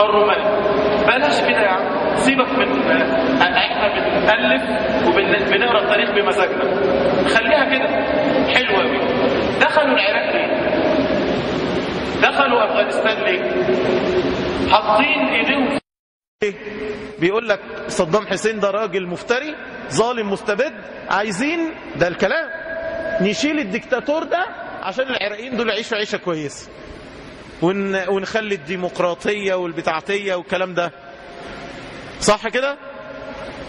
الروماني بلاش كده يا عم سيبك من إحنا بنألف وبنقرا التاريخ بمزاجنا. خليها كده. حلوة قوي دخلوا العراق ليه؟ دخلوا أفغانستان ليه؟ حاطين إيديهم بيقول لك صدام حسين ده راجل مفتري ظالم مستبد عايزين ده الكلام. نشيل الدكتاتور ده عشان العراقيين دول يعيشوا عيشة كويسة. ونخلي الديمقراطية والبتاعتيه والكلام ده. صح كده؟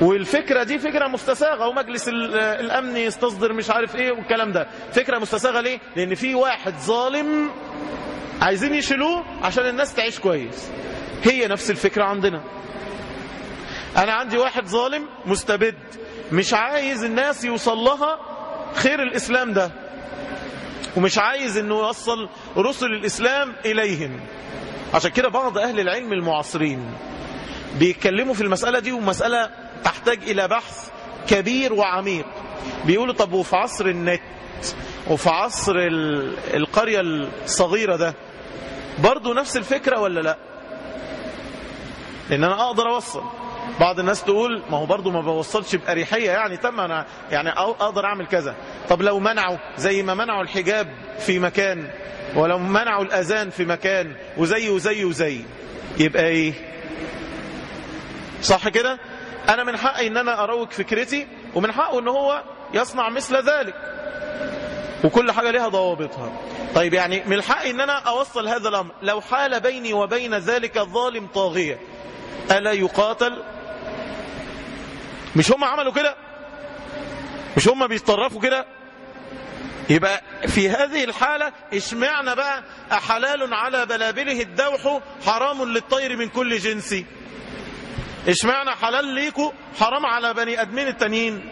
والفكرة دي فكرة مستساغة ومجلس الأمن يستصدر مش عارف إيه والكلام ده. فكرة مستساغة ليه؟ لأن في واحد ظالم عايزين يشيلوه عشان الناس تعيش كويس. هي نفس الفكرة عندنا. أنا عندي واحد ظالم مستبد مش عايز الناس يوصل لها خير الإسلام ده. ومش عايز إنه يوصل رسل الإسلام إليهم. عشان كده بعض أهل العلم المعاصرين بيتكلموا في المسألة دي ومسألة تحتاج إلى بحث كبير وعميق. بيقولوا طب وفي عصر النت وفي عصر القرية الصغيرة ده برضو نفس الفكرة ولا لأ؟ لأن أنا أقدر أوصل. بعض الناس تقول ما هو برضو ما بوصلش بأريحية يعني تم أنا يعني أقدر أعمل كذا. طب لو منعوا زي ما منعوا الحجاب في مكان ولو منعوا الأذان في مكان وزي وزي وزي يبقى إيه؟ صح كده؟ أنا من حقي إن أنا أروج فكرتي ومن حقه إن هو يصنع مثل ذلك. وكل حاجة لها ضوابطها. طيب يعني من حقي إن أنا أوصل هذا الأمر. لو حال بيني وبين ذلك الظالم طاغية ألا يقاتل؟ مش هم عملوا كده؟ مش هم بيتصرفوا كده؟ يبقى في هذه الحالة اشمعنا بقى أحلال على بلابله الدوح حرام للطير من كل جنسي اشمعنا حلال ليكو حرام على بني أدمين التانيين.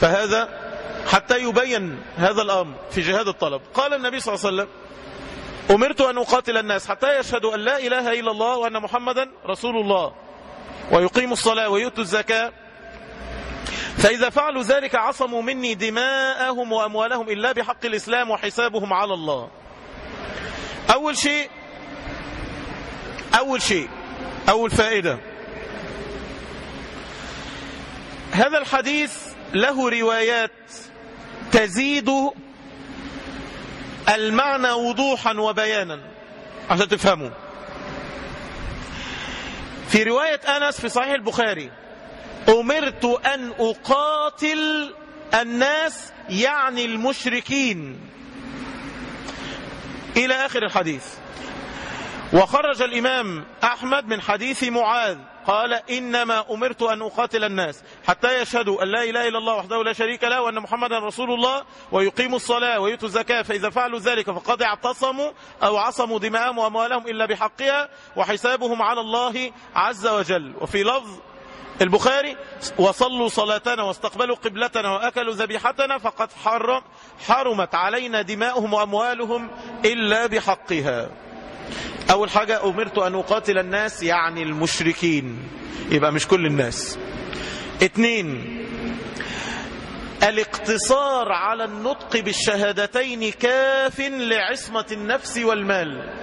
فهذا حتى يبين هذا الأمر في جهاد الطلب. قال النبي صلى الله عليه وسلم أمرت أن أقاتل الناس حتى يشهدوا أن لا إله إلا الله وأن محمدا رسول الله ويقيموا الصلاة ويؤتوا الزكاة. فإذا فعلوا ذلك عصموا مني دماءهم وأموالهم إلا بحق الإسلام وحسابهم على الله. أول شيء أول شيء أول فائدة. هذا الحديث له روايات تزيد المعنى وضوحا وبيانا. عشان تفهموا. في رواية أنس في صحيح البخاري أمرت أن أقاتل الناس يعني المشركين. إلى آخر الحديث. وخرج الإمام أحمد من حديث معاذ قال إنما أمرت أن أقاتل الناس حتى يشهدوا أن لا إله إلا الله وحده لا شريك له وأن محمدا رسول الله ويقيموا الصلاة ويؤتوا الزكاة فإذا فعلوا ذلك فقد اعتصموا أو عصموا دماءهم وأموالهم إلا بحقها وحسابهم على الله عز وجل. وفي لفظ البخاري وصلوا صلاتنا واستقبلوا قبلتنا وأكلوا ذبيحتنا فقد حرم حرمت علينا دماؤهم وأموالهم إلا بحقها. أول حاجة أمرت أن أقاتل الناس يعني المشركين. يبقى مش كل الناس. اتنين الاقتصار على النطق بالشهادتين كاف لعصمة النفس والمال.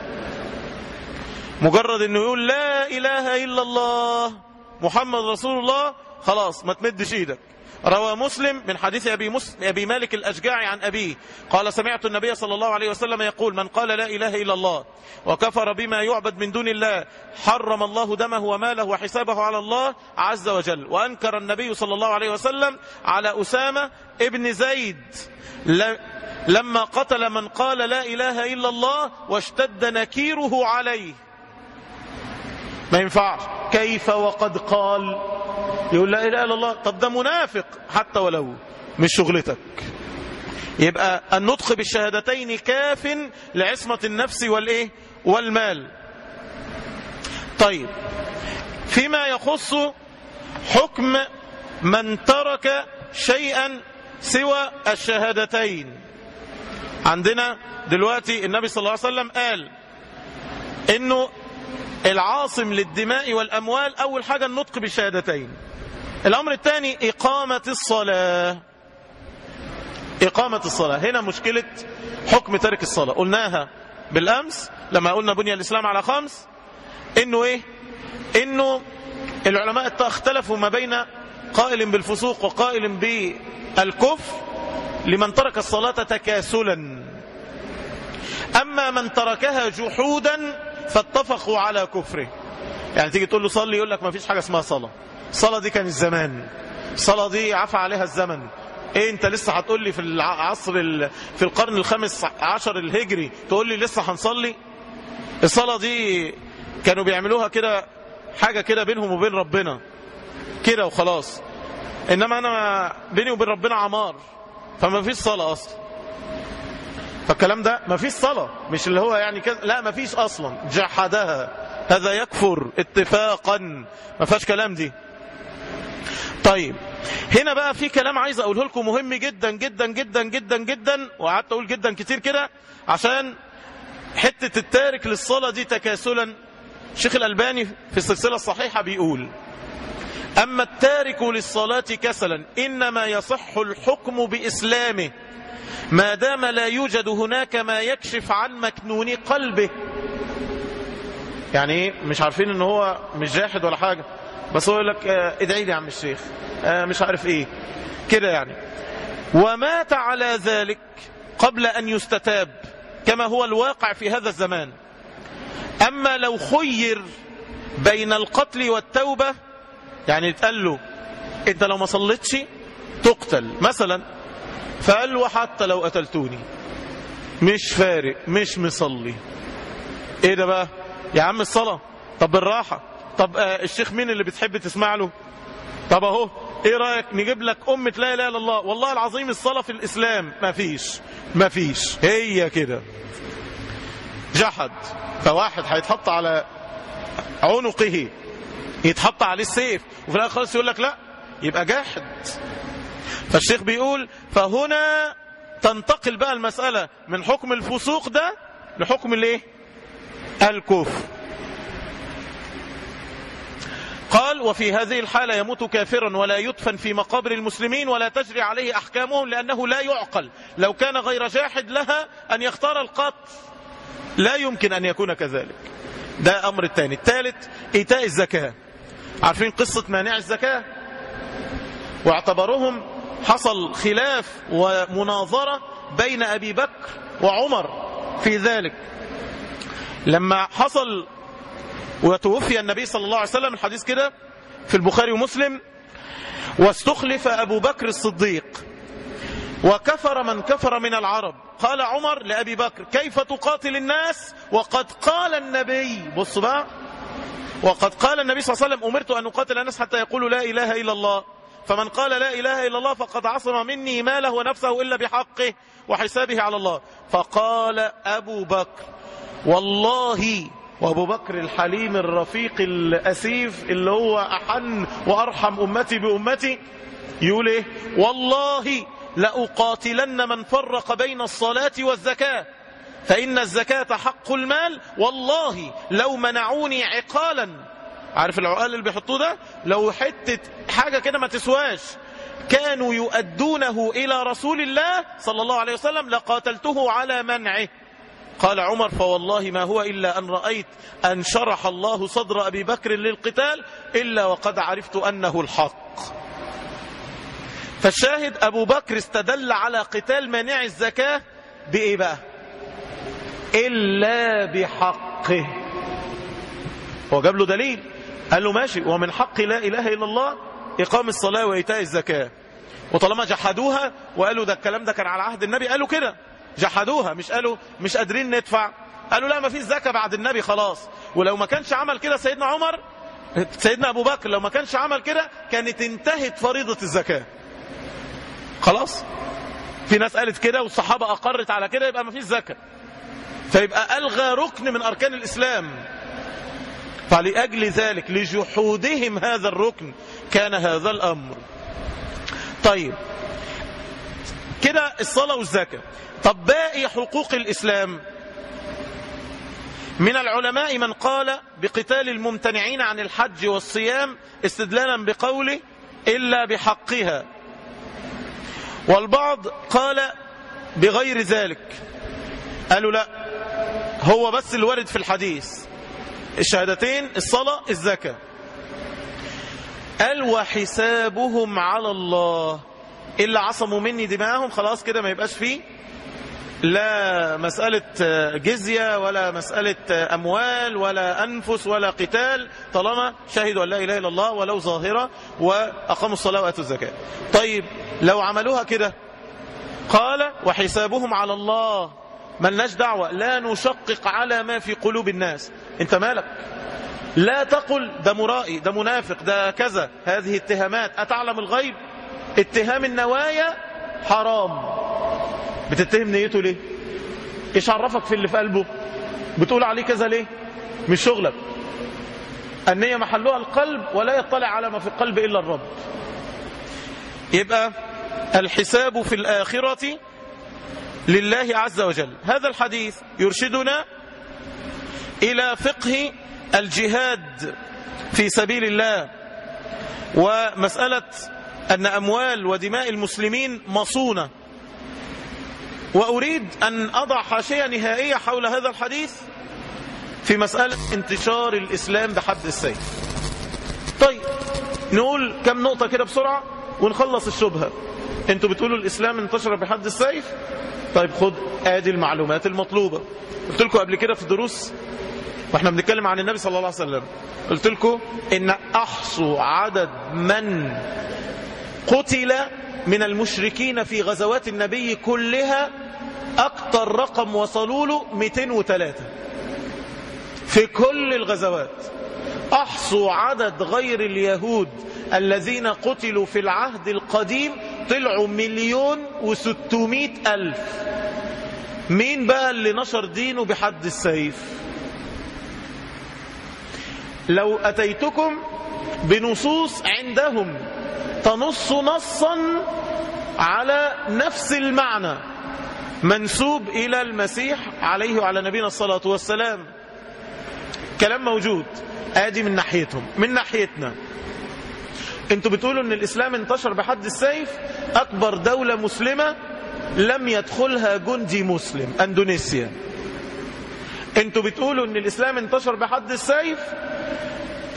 مجرد إنه يقول لا إله إلا الله محمد رسول الله خلاص ما تمدش إيدك. روى مسلم من حديث أبي, مسلم أبي مالك الأشجاعي عن أبيه. قال سمعت النبي صلى الله عليه وسلم يقول من قال لا إله إلا الله وكفر بما يعبد من دون الله حرم الله دمه وماله وحسابه على الله عز وجل. وأنكر النبي صلى الله عليه وسلم على أسامة ابن زيد. لما قتل من قال لا إله إلا الله واشتد نكيره عليه. ما ينفعش. كيف وقد قال؟ يقول لا إله إلا الله. طب ده منافق حتى ولو مش شغلتك. يبقى النطق بالشهادتين كاف لعصمة النفس والإيه؟ والمال. طيب فيما يخص حكم من ترك شيئا سوى الشهادتين. عندنا دلوقتي النبي صلى الله عليه وسلم قال إنه العاصم للدماء والأموال أول حاجة النطق بالشهادتين الأمر الثاني إقامة الصلاة. إقامة الصلاة. هنا مشكلة حكم ترك الصلاة. قلناها بالأمس لما قلنا بني الإسلام على خمس إنه إيه؟ إنه العلماء اختلفوا ما بين قائل بالفسوق وقائل بالكفر لمن ترك الصلاة تكاسلا. أما من تركها جحودا فاتفقوا على كفره. يعني تيجي تقول له صلي يقول لك ما فيش حاجة اسمها صلاة. الصلاة دي كان الزمان الصلاة دي عفى عليها الزمن. إيه أنت لسه هتقول لي في العصر في القرن الخامس عشر الهجري تقول لي لسه هنصلي؟ الصلاة دي كانوا بيعملوها كده حاجة كده بينهم وبين ربنا. كده وخلاص. إنما أنا بيني وبين ربنا عمار. فما فيش صلاة أصلا. فالكلام ده ما فيش صلاة. مش اللي هو يعني كده لا ما فيش أصلا. جحدها. هذا يكفر اتفاقا. ما فيهاش كلام دي. طيب هنا بقى في كلام عايز أقوله لكم مهم جدا جدا جدا جدا جدا. وقعدت أقول جدا كتير كده عشان حتة التارك للصلاة دي تكاسلا. الشيخ الألباني في السلسلة الصحيحة بيقول أما التارك للصلاة كسلا إنما يصح الحكم بإسلامه. ما دام لا يوجد هناك ما يكشف عن مكنون قلبه. يعني إيه مش عارفين إن هو مش جاحد ولا حاجة. بس هو يقول لك ادعي لي يا عم الشيخ. آه مش عارف إيه. كده يعني. ومات على ذلك قبل أن يستتاب كما هو الواقع في هذا الزمان. أما لو خير بين القتل والتوبة يعني اتقال له أنت لو ما صليتش تقتل. مثلا فقال له حتى لو قتلتوني. مش فارق مش مصلي. إيه ده بقى؟ يا عم الصلاة. طب بالراحة. طب آه الشيخ مين اللي بتحب تسمع له؟ طب اهو إيه رأيك نجيب لك أمة لا إله إلا الله؟ والله العظيم الصلاة في الإسلام ما فيش ما فيش. هي كده. جحد. فواحد هيتحط على عنقه يتحط عليه السيف وفي الآخر خالص يقول لك لا يبقى جاحد. فالشيخ بيقول فهنا تنتقل بقى المسألة من حكم الفسوق ده لحكم الايه؟ الكفر. قال وفي هذه الحالة يموت كافرا ولا يدفن في مقابر المسلمين ولا تجري عليه أحكامهم لأنه لا يعقل. لو كان غير جاحد لها أن يختار القتل. لا يمكن أن يكون كذلك. ده أمر الثاني. الثالث إيتاء الزكاة. عارفين قصة مانع الزكاة؟ واعتبرهم حصل خلاف ومناظرة بين أبي بكر وعمر في ذلك. لما حصل وتوفي النبي صلى الله عليه وسلم الحديث كده في البخاري ومسلم واستخلف أبو بكر الصديق وكفر من كفر من العرب. قال عمر لأبي بكر كيف تقاتل الناس؟ وقد قال النبي. بص بقى وقد قال النبي صلى الله عليه وسلم أمرت أن أقاتل الناس حتى يقولوا لا إله إلا الله. فمن قال لا إله إلا الله فقد عصم مني ماله ونفسه إلا بحقه وحسابه على الله. فقال أبو بكر والله وأبو بكر الحليم الرفيق الأسيف اللي هو أحن وأرحم أمتي بأمتي يقول إيه؟ والله لأقاتلن من فرق بين الصلاة والزكاة فإن الزكاة حق المال والله لو منعوني عقالا عارف العقال اللي بيحطوه ده؟ لو حتة حاجة كده ما تسواش. كانوا يؤدونه إلى رسول الله صلى الله عليه وسلم لقاتلته على منعه. قال عمر فوالله ما هو إلا أن رأيت أن شرح الله صدر أبي بكر للقتال إلا وقد عرفت أنه الحق. فالشاهد أبو بكر استدل على قتال مانع الزكاة بإيه بقى؟ إلا بحقه. هو جاب له دليل. قال له ماشي ومن حق لا إله إلا الله إقام الصلاة وإيتاء الزكاة. وطالما جحدوها وقالوا ده الكلام ده كان على عهد النبي قالوا كده. جحدوها مش قالوا مش قادرين ندفع. قالوا لا ما فيش زكاة بعد النبي خلاص. ولو ما كانش عمل كده سيدنا عمر سيدنا أبو بكر لو ما كانش عمل كده كانت انتهت فريضة الزكاة. خلاص؟ في ناس قالت كده والصحابة أقرت على كده يبقى ما فيش زكاة. فيبقى ألغى ركن من أركان الإسلام. فلأجل ذلك لجحودهم هذا الركن كان هذا الأمر. طيب. كده الصلاة والزكاة. طب باقي حقوق الإسلام؟ من العلماء من قال بقتال الممتنعين عن الحج والصيام استدلالا بقوله إلا بحقها. والبعض قال بغير ذلك. قالوا لا هو بس الورد في الحديث. الشهادتين الصلاة الزكاة. قال وحسابهم على الله. إلا عصموا مني دماءهم خلاص كده ما يبقاش فيه لا مسألة جزية ولا مسألة أموال ولا أنفس ولا قتال. طالما شهدوا أن لا إله إلا الله ولو ظاهرة وأقاموا الصلاة وأتوا الزكاة. طيب لو عملوها كده قال وحسابهم على الله. ملناش دعوة. لا نشقق على ما في قلوب الناس. انت مالك؟ لا تقل ده مرائي ده منافق ده كذا. هذه اتهامات. أتعلم الغيب؟ اتهام النوايا حرام. بتتهم نيته ليه؟ إيش عرفك في اللي في قلبه. بتقول عليه كذا ليه؟ مش شغلك. النية محلها القلب ولا يطلع على ما في القلب إلا الرب. يبقى الحساب في الآخرة لله عز وجل. هذا الحديث يرشدنا إلى فقه الجهاد في سبيل الله ومسألة أن أموال ودماء المسلمين مصونة. وأريد أن أضع حاشية نهائية حول هذا الحديث في مسألة انتشار الإسلام بحد السيف. طيب نقول كم نقطة كده بسرعة ونخلص الشبهة. أنتوا بتقولوا الإسلام انتشر بحد السيف؟ طيب خد آدي المعلومات المطلوبة. قلت لكم قبل كده في دروس وإحنا بنتكلم عن النبي صلى الله عليه وسلم. قلت لكم إن احصوا عدد من قتل من المشركين في غزوات النبي كلها أكتر رقم وصلوا له 203 في كل الغزوات. احصوا عدد غير اليهود الذين قتلوا في العهد القديم طلعوا مليون وستمائة ألف. مين بقى اللي نشر دينه بحد السيف؟ لو أتيتكم بنصوص عندهم تنص نصا على نفس المعنى منسوب إلى المسيح عليه وعلى نبينا الصلاة والسلام. كلام موجود. آدي من ناحيتهم. من ناحيتنا. أنتوا بتقولوا إن الإسلام انتشر بحد السيف؟ أكبر دولة مسلمة لم يدخلها جندي مسلم أندونيسيا. أنتوا بتقولوا إن الإسلام انتشر بحد السيف؟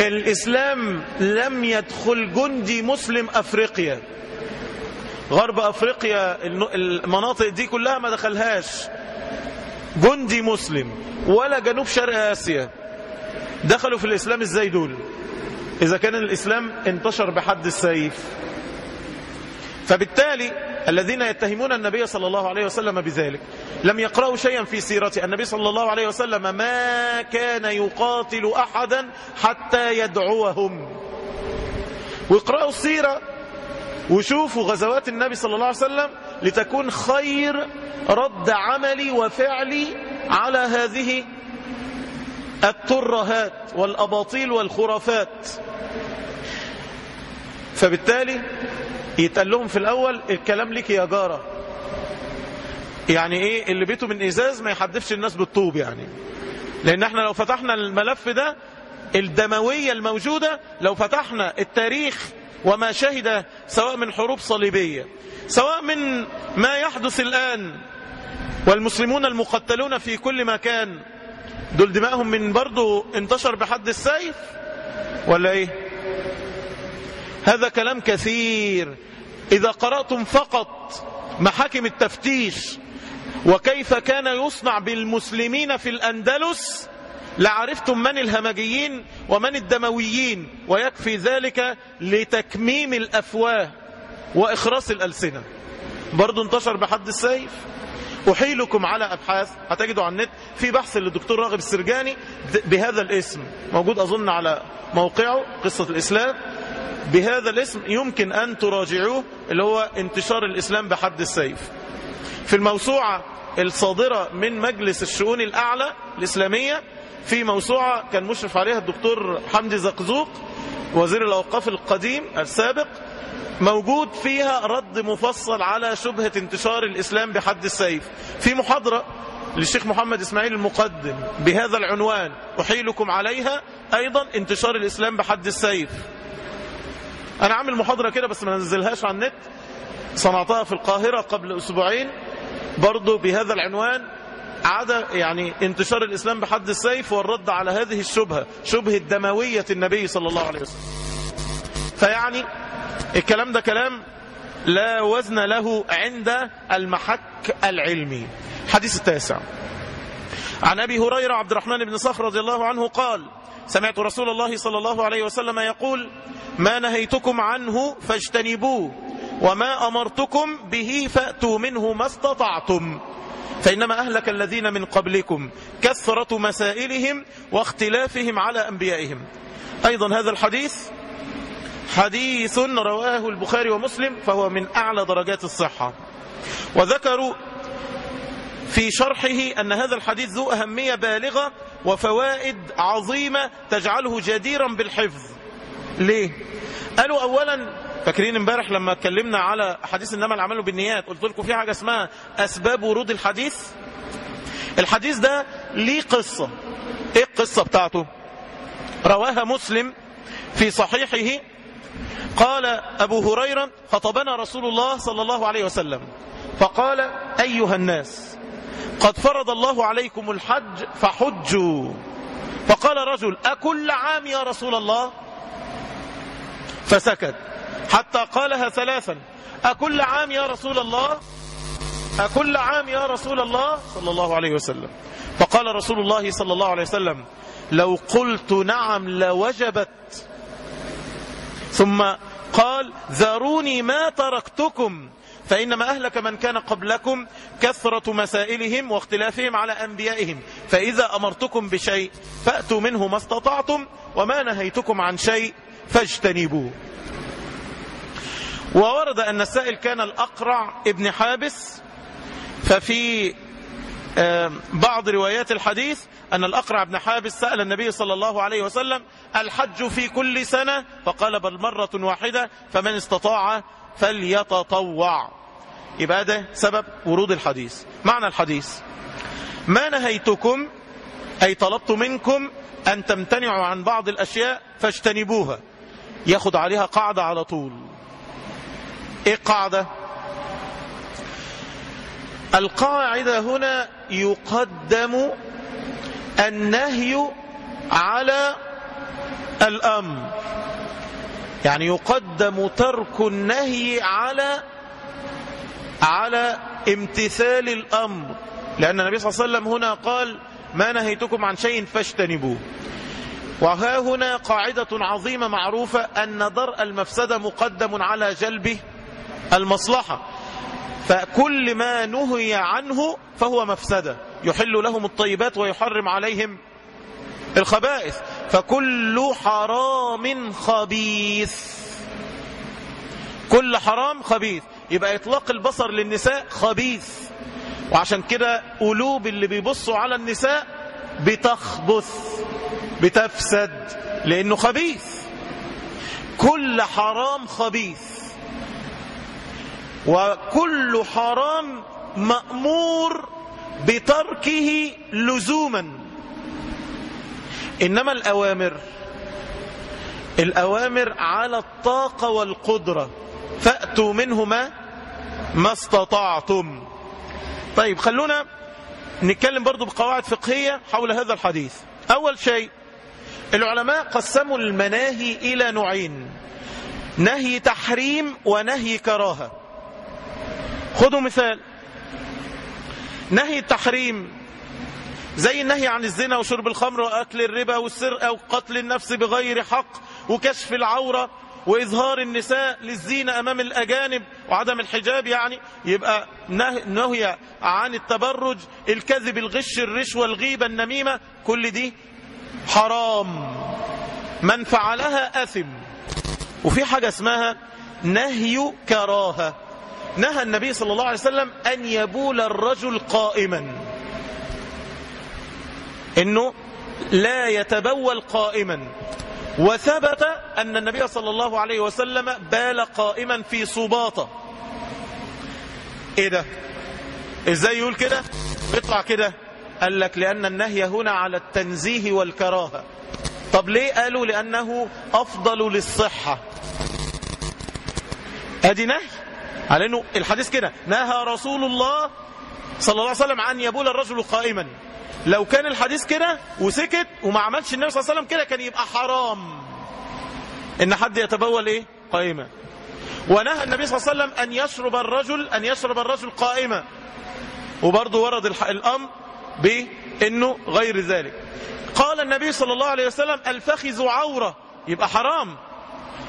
الإسلام لم يدخل جندي مسلم أفريقيا. غرب أفريقيا المناطق دي كلها ما دخلهاش جندي مسلم ولا جنوب شرق آسيا. دخلوا في الإسلام إزاي دول؟ إذا كان الإسلام انتشر بحد السيف. فبالتالي الذين يتهمون النبي صلى الله عليه وسلم بذلك لم يقرأوا شيئا في سيرته النبي صلى الله عليه وسلم ما كان يقاتل أحدا حتى يدعوهم. ويقرأوا السيرة وشوفوا غزوات النبي صلى الله عليه وسلم لتكون خير رد عملي وفعلي على هذه الترهات والأباطيل والخرافات. فبالتالي يتقال لهم في الأول الكلام لك يا جارة. يعني إيه؟ اللي بيته من إزاز ما يحدفش الناس بالطوب يعني. لأن إحنا لو فتحنا الملف ده الدموية الموجودة لو فتحنا التاريخ وما شهد سواء من حروب صليبية سواء من ما يحدث الآن والمسلمون المقتلون في كل مكان دول دمائهم من برضو انتشر بحد السيف ولا إيه؟ هذا كلام كثير. إذا قرأتم فقط محاكم التفتيش وكيف كان يصنع بالمسلمين في الأندلس لعرفتم من الهمجيين ومن الدمويين ويكفي ذلك لتكميم الأفواه وإخراس الألسنة. برضو انتشر بحد السيف؟ أحيلكم على أبحاث. هتجدوا على النت في بحث للدكتور راغب السرجاني بهذا الاسم. موجود أظن على موقعه قصة الإسلام. بهذا الاسم يمكن أن تراجعوه اللي هو انتشار الإسلام بحد السيف. في الموسوعة الصادرة من مجلس الشؤون الأعلى الإسلامية في موسوعة كان مشرف عليها الدكتور حمدي زقزوق وزير الأوقاف القديم السابق. موجود فيها رد مفصل على شبهة انتشار الإسلام بحد السيف. في محاضرة للشيخ محمد إسماعيل المقدم بهذا العنوان أحيلكم عليها أيضا انتشار الإسلام بحد السيف. أنا عامل محاضرة كده بس ما نزلهاش على النت. صنعتها في القاهرة قبل أسبوعين. برضو بهذا العنوان عدا يعني انتشار الإسلام بحد السيف والرد على هذه الشبهة شبهة دموية النبي صلى الله عليه وسلم. فيعني الكلام ده كلام لا وزن له عند المحك العلمي. حديث التاسع. عن أبي هريرة عبد الرحمن بن صخر رضي الله عنه قال سمعت رسول الله صلى الله عليه وسلم يقول ما نهيتكم عنه فاجتنبوه وما أمرتكم به فأتوا منه ما استطعتم. فإنما أهلك الذين من قبلكم كثرة مسائلهم واختلافهم على أنبيائهم. أيضا هذا الحديث حديث رواه البخاري ومسلم فهو من أعلى درجات الصحة. وذكروا في شرحه أن هذا الحديث ذو أهمية بالغة وفوائد عظيمة تجعله جديرا بالحفظ. ليه؟ قالوا أولا فاكرين امبارح لما اتكلمنا على حديث إنما العمل بالنيات قلت لكم في حاجة اسمها أسباب ورود الحديث؟ الحديث ده ليه قصة. إيه القصة بتاعته؟ رواها مسلم في صحيحه قال أبو هريرة خطبنا رسول الله صلى الله عليه وسلم. فقال أيها الناس قد فرض الله عليكم الحج فحجوا. فقال رجل أكل عام يا رسول الله؟ فسكت. حتى قالها ثلاثا أكل عام يا رسول الله؟ أكل عام يا رسول الله؟ صلى الله عليه وسلم. فقال رسول الله صلى الله عليه وسلم لو قلت نعم لوجبت. ثم قال ذروني ما تركتكم فإنما أهلك من كان قبلكم كثرة مسائلهم واختلافهم على أنبيائهم فإذا أمرتكم بشيء فأتوا منه ما استطعتم وما نهيتكم عن شيء فاجتنبوه. وورد أن السائل كان الأقرع ابن حابس ففي بعض روايات الحديث أن الأقرع بن حابس سأل النبي صلى الله عليه وسلم الحج في كل سنة؟ فقال بل مرة واحدة فمن استطاع فليتطوع. يبقى ده سبب ورود الحديث. معنى الحديث ما نهيتكم أي طلبت منكم أن تمتنعوا عن بعض الأشياء فاجتنبوها. ياخد عليها قاعدة على طول. إيه قاعدة القاعدة هنا يقدم النهي على الأمر. يعني يقدم ترك النهي على على امتثال الأمر. لأن النبي صلى الله عليه وسلم هنا قال ما نهيتكم عن شيء فاجتنبوه. وها هنا قاعدة عظيمة معروفة أن درء المفسدة مقدم على جلب المصلحة. فكل ما نهي عنه فهو مفسدة. يحل لهم الطيبات ويحرم عليهم الخبائث. فكل حرام خبيث. كل حرام خبيث. يبقى إطلاق البصر للنساء خبيث. وعشان كده قلوب اللي بيبصوا على النساء بتخبث بتفسد لأنه خبيث. كل حرام خبيث. وكل حرام مأمور بتركه لزوما. إنما الأوامر الأوامر على الطاقة والقدرة. فأتوا منهما ما استطعتم. طيب خلونا نتكلم برضو بقواعد فقهية حول هذا الحديث. أول شيء العلماء قسموا المناهي إلى نوعين نهي تحريم ونهي كراهة. خذوا مثال. نهي التحريم زي النهي عن الزنا وشرب الخمر وأكل الربا والسرقة وقتل النفس بغير حق وكشف العورة وإظهار النساء للزينة أمام الأجانب وعدم الحجاب يعني يبقى نهي عن التبرج الكذب الغش الرشوة الغيبة النميمة كل دي حرام. من فعلها أثم. وفي حاجة اسمها نهي كراهة. نهى النبي صلى الله عليه وسلم أن يبول الرجل قائما. إنه لا يتبول قائما. وثبت أن النبي صلى الله عليه وسلم بال قائما في سباطة إيه ده؟ إزاي يقول كده؟ بيطلع كده. قال لك لأن النهي هنا على التنزيه والكراهة. طب ليه قالوا لأنه أفضل للصحة؟ أدي نهي. على إنه الحديث كده نهى رسول الله صلى الله عليه وسلم عن يبول الرجل قائما. لو كان الحديث كده وسكت وما عملش النبي صلى الله عليه وسلم كده كان يبقى حرام. إن حد يتبول إيه؟ قائما. ونهى النبي صلى الله عليه وسلم أن يشرب الرجل أن يشرب الرجل قائما. وبرضه ورد الأمر بإنه غير ذلك. قال النبي صلى الله عليه وسلم الفخذ عورة. يبقى حرام.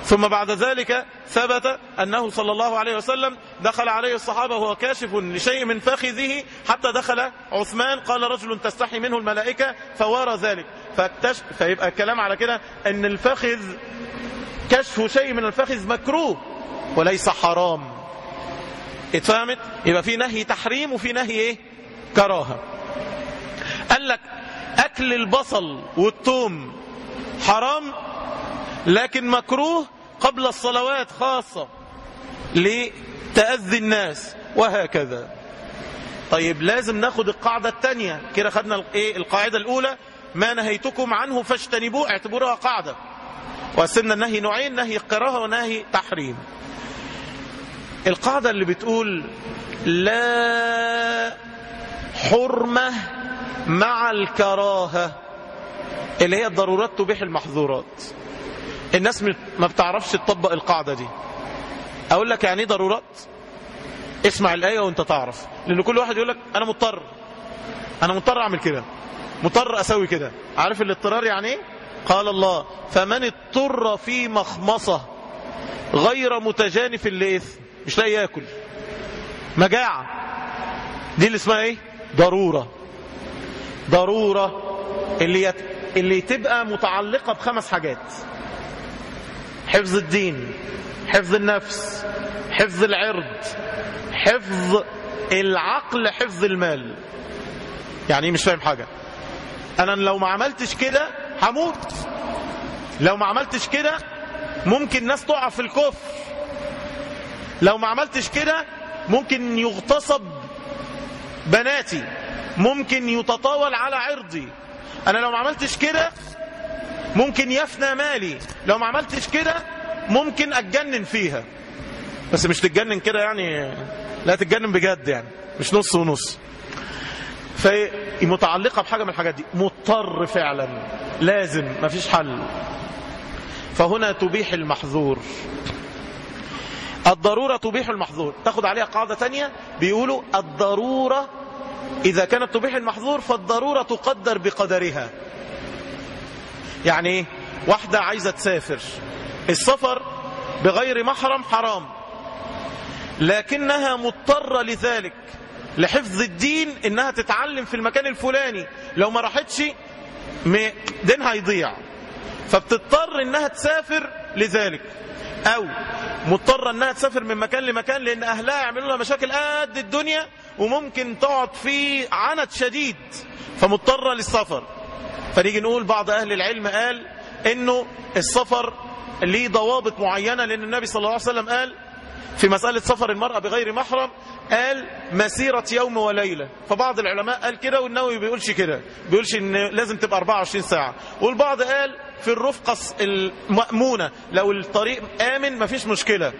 ثم بعد ذلك ثبت أنه صلى الله عليه وسلم دخل عليه الصحابة وهو كاشف لشيء من فخذه حتى دخل عثمان. قال رجل تستحي منه الملائكة فوارى ذلك. فاكتشف فيبقى الكلام على كده أن الفخذ كشف شيء من الفخذ مكروه وليس حرام. اتفهمت؟ يبقى في نهي تحريم وفي نهي إيه؟ كراهة. قال لك أكل البصل والثوم حرام؟ لكن مكروه قبل الصلوات خاصة لتأذي الناس وهكذا. طيب لازم ناخد القاعدة الثانية كده خدنا إيه؟ القاعدة الأولى ما نهيتكم عنه فاجتنبوه اعتبروها قاعدة. وقسمنا النهي نوعين نهي كراهة ونهي تحريم القاعدة اللي بتقول لا حرمة مع الكراهة اللي هي الضرورات تبيح المحظورات. الناس ما بتعرفش تطبق القاعدة دي. أقول لك يعني إيه ضرورات؟ اسمع الآية وأنت تعرف. لأن كل واحد يقول لك أنا مضطر. أنا مضطر أعمل كده. مضطر أسوي كده. عارف الاضطرار يعني إيه؟ قال الله فمن اضطر في مخمصة غير متجانف لإثم مش لاقي ياكل. مجاعة. دي اللي اسمها إيه؟ ضرورة. ضرورة اللي يت... اللي تبقى متعلقة بخمس حاجات. حفظ الدين حفظ النفس حفظ العرض حفظ العقل حفظ المال. يعني إيه مش فاهم حاجة؟ أنا لو ما عملتش كده هموت. لو ما عملتش كده ممكن ناس تقع في الكفر. لو ما عملتش كده ممكن يغتصب بناتي ممكن يتطاول على عرضي. أنا لو ما عملتش كده ممكن يفنى مالي. لو ما عملتش كده ممكن أتجنن فيها. بس مش تتجنن كده يعني لا تتجنن بجد يعني. مش نص ونص. فمتعلقة بحاجة من الحاجات دي. مضطر فعلا. لازم. مفيش حل. فهنا تبيح المحظور. الضرورة تبيح المحظور. تاخد عليها قاعدة تانية. بيقولوا الضرورة إذا كانت تبيح المحظور فالضرورة تقدر بقدرها. يعني إيه واحدة عايزة تسافر. السفر بغير محرم حرام. لكنها مضطرة لذلك لحفظ الدين إنها تتعلم في المكان الفلاني. لو ما راحتش دينها يضيع فبتضطر إنها تسافر لذلك. أو مضطرة إنها تسافر من مكان لمكان لأن أهلها يعملوا لها مشاكل قد الدنيا وممكن تقعد في عنت شديد. فمضطرة للسفر. فنيجي نقول بعض أهل العلم قال إنه السفر ليه ضوابط معينة لأن النبي صلى الله عليه وسلم قال في مسألة سفر المرأة بغير محرم قال مسيرة يوم وليلة. فبعض العلماء قال كده والنووي بيقولش كده بيقولش إن لازم تبقى 24 ساعة. والبعض قال في الرفقة المأمونة لو الطريق آمن مفيش مشكلة.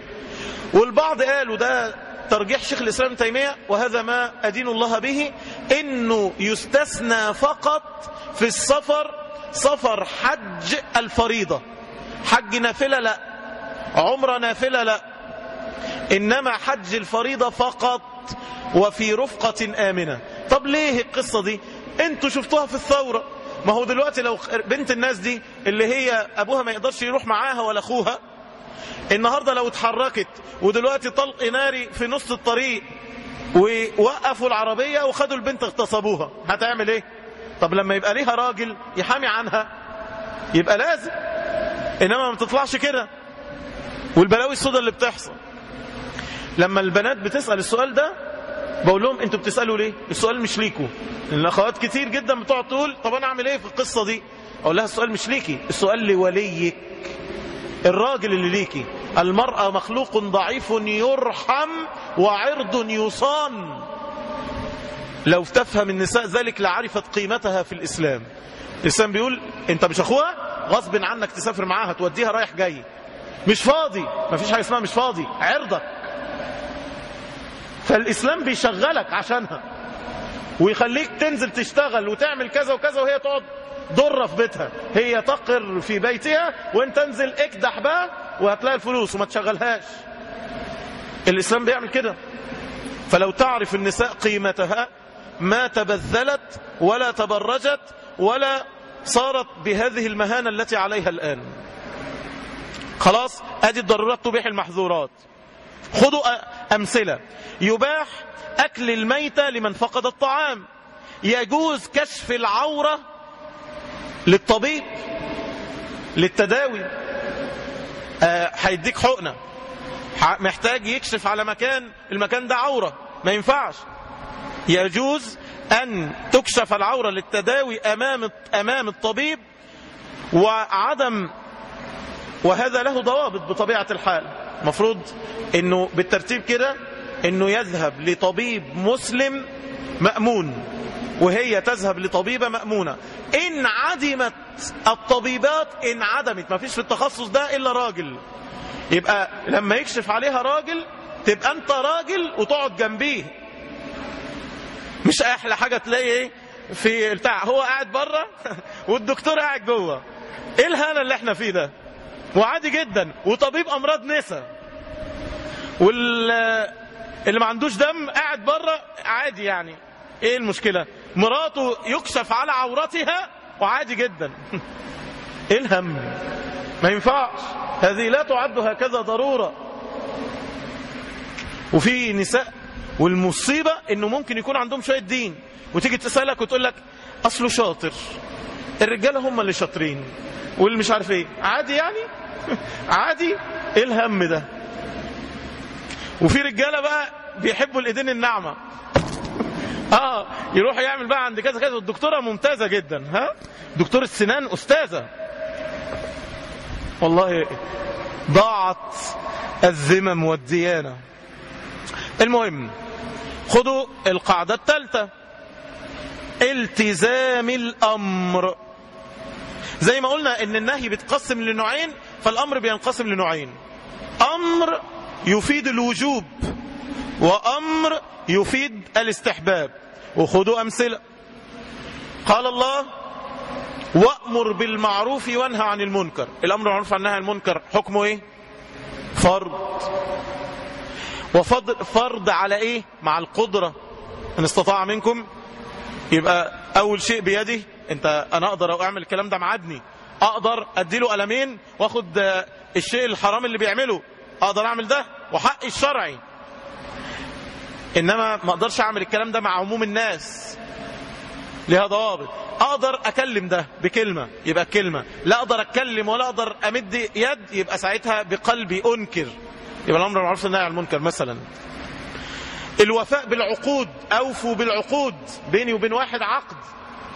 والبعض قال وده ترجيح شيخ الإسلام تيمية وهذا ما أدين الله به إنه يستثنى فقط في السفر سفر حج الفريضة. حج نافلة لا عمرة نافلة لا إنما حج الفريضة فقط وفي رفقة آمنة. طب ليه القصة دي؟ أنتوا شفتوها في الثورة. ما هو دلوقتي لو بنت الناس دي اللي هي أبوها ما يقدرش يروح معاها ولا أخوها النهاردة لو اتحركت ودلوقتي طلق ناري في نص الطريق ووقفوا العربية وخدوا البنت اغتصبوها هتعمل إيه؟ طب لما يبقى ليها راجل يحامي عنها يبقى لازم. إنما ما تطلعش كده. والبلاوي السوداء اللي بتحصل. لما البنات بتسأل السؤال ده بقول لهم أنتوا بتسألوا ليه؟ السؤال مش ليكوا. الاخوات كتير جدا بتقعد تقول طب أنا أعمل إيه في القصة دي؟ أقول لها السؤال مش ليكي السؤال لوليك. الراجل اللي ليكي. المرأة مخلوق ضعيف يرحم وعرض يصان. لو تفهم النساء ذلك لعرفت قيمتها في الإسلام. الإسلام بيقول أنت مش أخوها؟ غصب عنك تسافر معاها توديها رايح جاي. مش فاضي. مفيش حاجة اسمها مش فاضي. عرضك. فالإسلام بيشغلك عشانها. ويخليك تنزل تشتغل وتعمل كذا وكذا وهي تقعد ضرة في بيتها. هي تقر في بيتها وانت انزل اكدح بقى وهتلاقي الفلوس وما تشغلهاش. الإسلام بيعمل كده. فلو تعرف النساء قيمتها ما تبذلت ولا تبرجت ولا صارت بهذه المهانة التي عليها الآن. خلاص أدي الضرورات تبيح المحظورات. خذوا أمثلة. يباح أكل الميتة لمن فقد الطعام. يجوز كشف العورة للطبيب للتداوي. هيديك حقنة. محتاج يكشف على مكان المكان ده عورة. ما ينفعش. يجوز أن تكشف العورة للتداوي أمام أمام الطبيب وعدم وهذا له ضوابط بطبيعة الحال. مفروض أنه بالترتيب كده أنه يذهب لطبيب مسلم مأمون. وهي تذهب لطبيبة مأمونة. إن عدمت الطبيبات إن عدمت. ما فيش في التخصص ده إلا راجل. يبقى لما يكشف عليها راجل تبقى أنت راجل وتقعد جنبيه. مش أحلى حاجة تلاقي إيه؟ في البتاع. هو قاعد بره والدكتور قاعد جوه. إيه الهنا اللي إحنا فيه ده؟ وعادي جدا. وطبيب أمراض نسا. وال اللي ما عندوش دم قاعد بره عادي يعني. إيه المشكلة؟ مراته يكشف على عورتها وعادي جدا. إيه الهم؟ ما ينفعش. هذه لا تعد هكذا ضرورة. وفي نساء والمصيبة إنه ممكن يكون عندهم شوية دين. وتيجي تسألك وتقول لك أصله شاطر. الرجالة هم اللي شاطرين. واللي مش عارف إيه. عادي يعني؟ عادي؟ إيه الهم ده؟ وفي رجالة بقى بيحبوا الإيدين الناعمة. آه يروح يعمل بقى عند كذا كذا. والدكتورة ممتازة جدا ها؟ دكتور السنان أستاذة. والله ضاعت الذمم والديانة. المهم خذوا القاعدة الثالثة. التزام الأمر. زي ما قلنا إن النهي بيتقسم لنوعين فالأمر بينقسم لنوعين. أمر يفيد الوجوب. وأمر يفيد الاستحباب. وخذوا أمثلة. قال الله وأمر بالمعروف وانهى عن المنكر. الأمر والنهي عن المنكر حكمه إيه؟ فرض. وفرض فرض على إيه؟ مع القدرة. إن استطاع منكم يبقى أول شيء بيدي أنت أنا أقدر أعمل الكلام ده معادني أقدر أديله قلمين وأخد الشيء الحرام اللي بيعمله. أقدر أعمل ده؟ وحقي الشرعي. إنما ما أقدرش أعمل الكلام ده مع عموم الناس. ليها ضوابط. أقدر أكلم ده بكلمة يبقى كلمة. لا أقدر أتكلم ولا أقدر أمد يد يبقى ساعتها بقلبي انكر يبقى الأمر بالمعروف والنهي عن المنكر مثلا. الوفاء بالعقود أوفوا بالعقود. بيني وبين واحد عقد.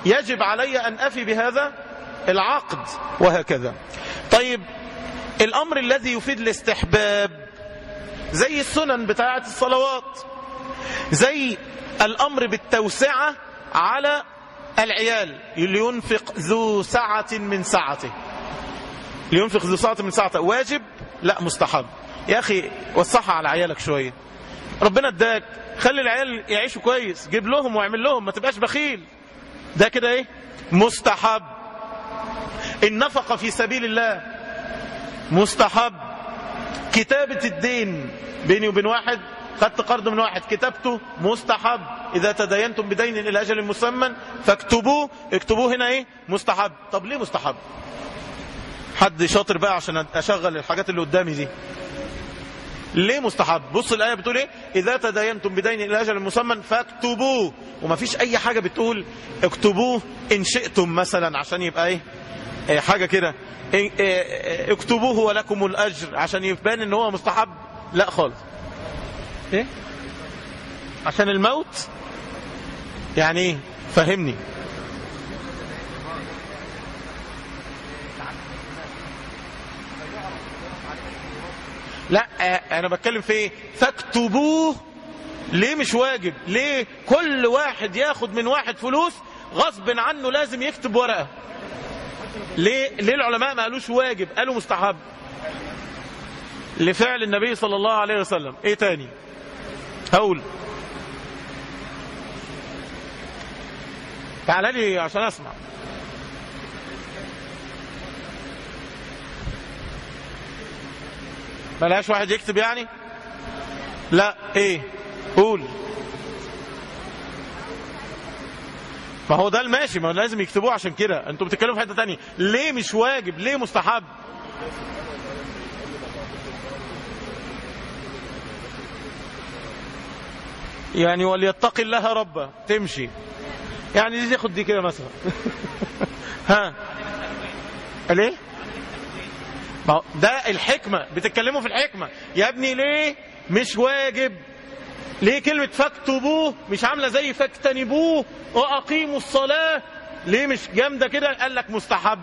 يجب علي أن أفي بهذا العقد وهكذا. طيب الأمر الذي يفيد الاستحباب زي السنن بتاعة الصلوات. زي الأمر بالتوسعة على العيال. لينفق ذو سعة من سعته. لينفق ذو سعة من سعته. واجب؟ لا مستحب. يا أخي وسعها على عيالك شوية. ربنا اداك. خلي العيال يعيشوا كويس. جيب لهم واعمل لهم ما تبقاش بخيل. ده كده إيه؟ مستحب. النفقة في سبيل الله مستحب. كتابة الدين بيني وبين واحد خدت قرض من واحد كتابته مستحب. إذا تدينتم بدين إلى أجل مسمى فاكتبوه. اكتبوه هنا إيه؟ مستحب. طب ليه مستحب؟ حد شاطر بقى عشان أشغل الحاجات اللي قدامي دي. ليه مستحب؟ بص الآية بتقول إيه؟ إذا تداينتم بدين إلى أجل مسمى فاكتبوه. وما فيش أي حاجة بتقول اكتبوه إن شئتم مثلا عشان يبقى إيه, إيه حاجة كده. إيه إيه اكتبوه ولكم الأجر عشان يبان إن هو مستحب. لا خالص. إيه؟ عشان الموت؟ يعني إيه؟ فهمني. لا أنا بتكلم في إيه؟ فاكتبوه. ليه مش واجب؟ ليه كل واحد ياخد من واحد فلوس غصب عنه لازم يكتب ورقة؟ ليه؟ ليه العلماء ما قالوش واجب؟ قالوا مستحب. لفعل النبي صلى الله عليه وسلم. إيه تاني؟ هقول. تعالى لي عشان أسمع. ملهاش واحد يكتب يعني؟ لا إيه؟ قول. ما هو ده الماشي ما هو لازم يكتبوه عشان كده. أنتوا بتتكلموا في حتة تانية. ليه مش واجب؟ ليه مستحب؟ يعني وليتقي الله ربه. تمشي. يعني دي تاخد دي كده مثلا. ها. ليه؟ ده الحكمة. بتتكلموا في الحكمة. يا ابني ليه مش واجب؟ ليه كلمة فاكتبوه مش عاملة زي فاجتنبوه؟ وأقيموا الصلاة. ليه مش جامدة كده؟ قال لك مستحب.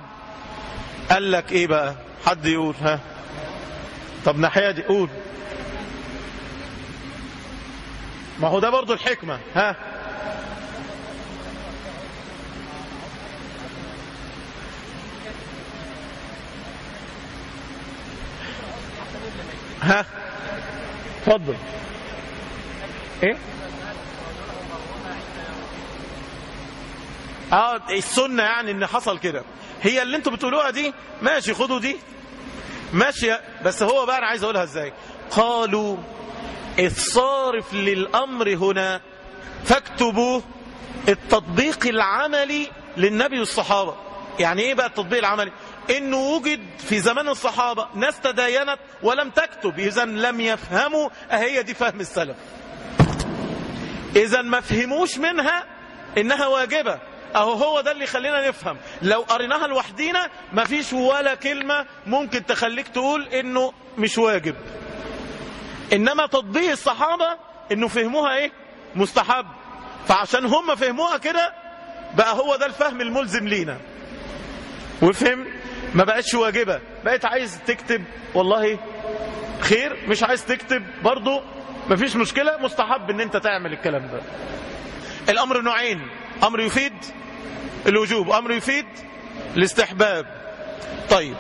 قال لك إيه بقى؟ حد يقول ها. طب ناحية دي قول. ما هو ده برضو الحكمة ها؟ ها؟ اتفضل. إيه؟ آه السنة يعني إن حصل كده. هي اللي أنتوا بتقولوها دي؟ ماشي خدوا دي. ماشية بس هو بقى أنا عايز أقولها إزاي؟ قالوا الصارف للأمر هنا فاكتبوه التطبيق العملي للنبي والصحابة. يعني إيه بقى التطبيق العملي؟ إنه وجد في زمان الصحابة ناس تداينت ولم تكتب. اذا لم يفهموا اهي دي فهم السلف. اذا ما فهموش منها إنها واجبة. أهو هو ده اللي يخلينا نفهم. لو قريناها لوحدينا مفيش ولا كلمة ممكن تخليك تقول إنه مش واجب. إنما تطبيق الصحابة إنه فهموها إيه؟ مستحب. فعشان هم فهموها كده بقى هو ده الفهم الملزم لينا. وفهم ما بقتش واجبة. بقيت عايز تكتب والله خير. مش عايز تكتب برضو مفيش مشكلة. مستحب إن أنت تعمل الكلام ده. الأمر نوعين. أمر يفيد الوجوب. أمر يفيد الاستحباب. طيب.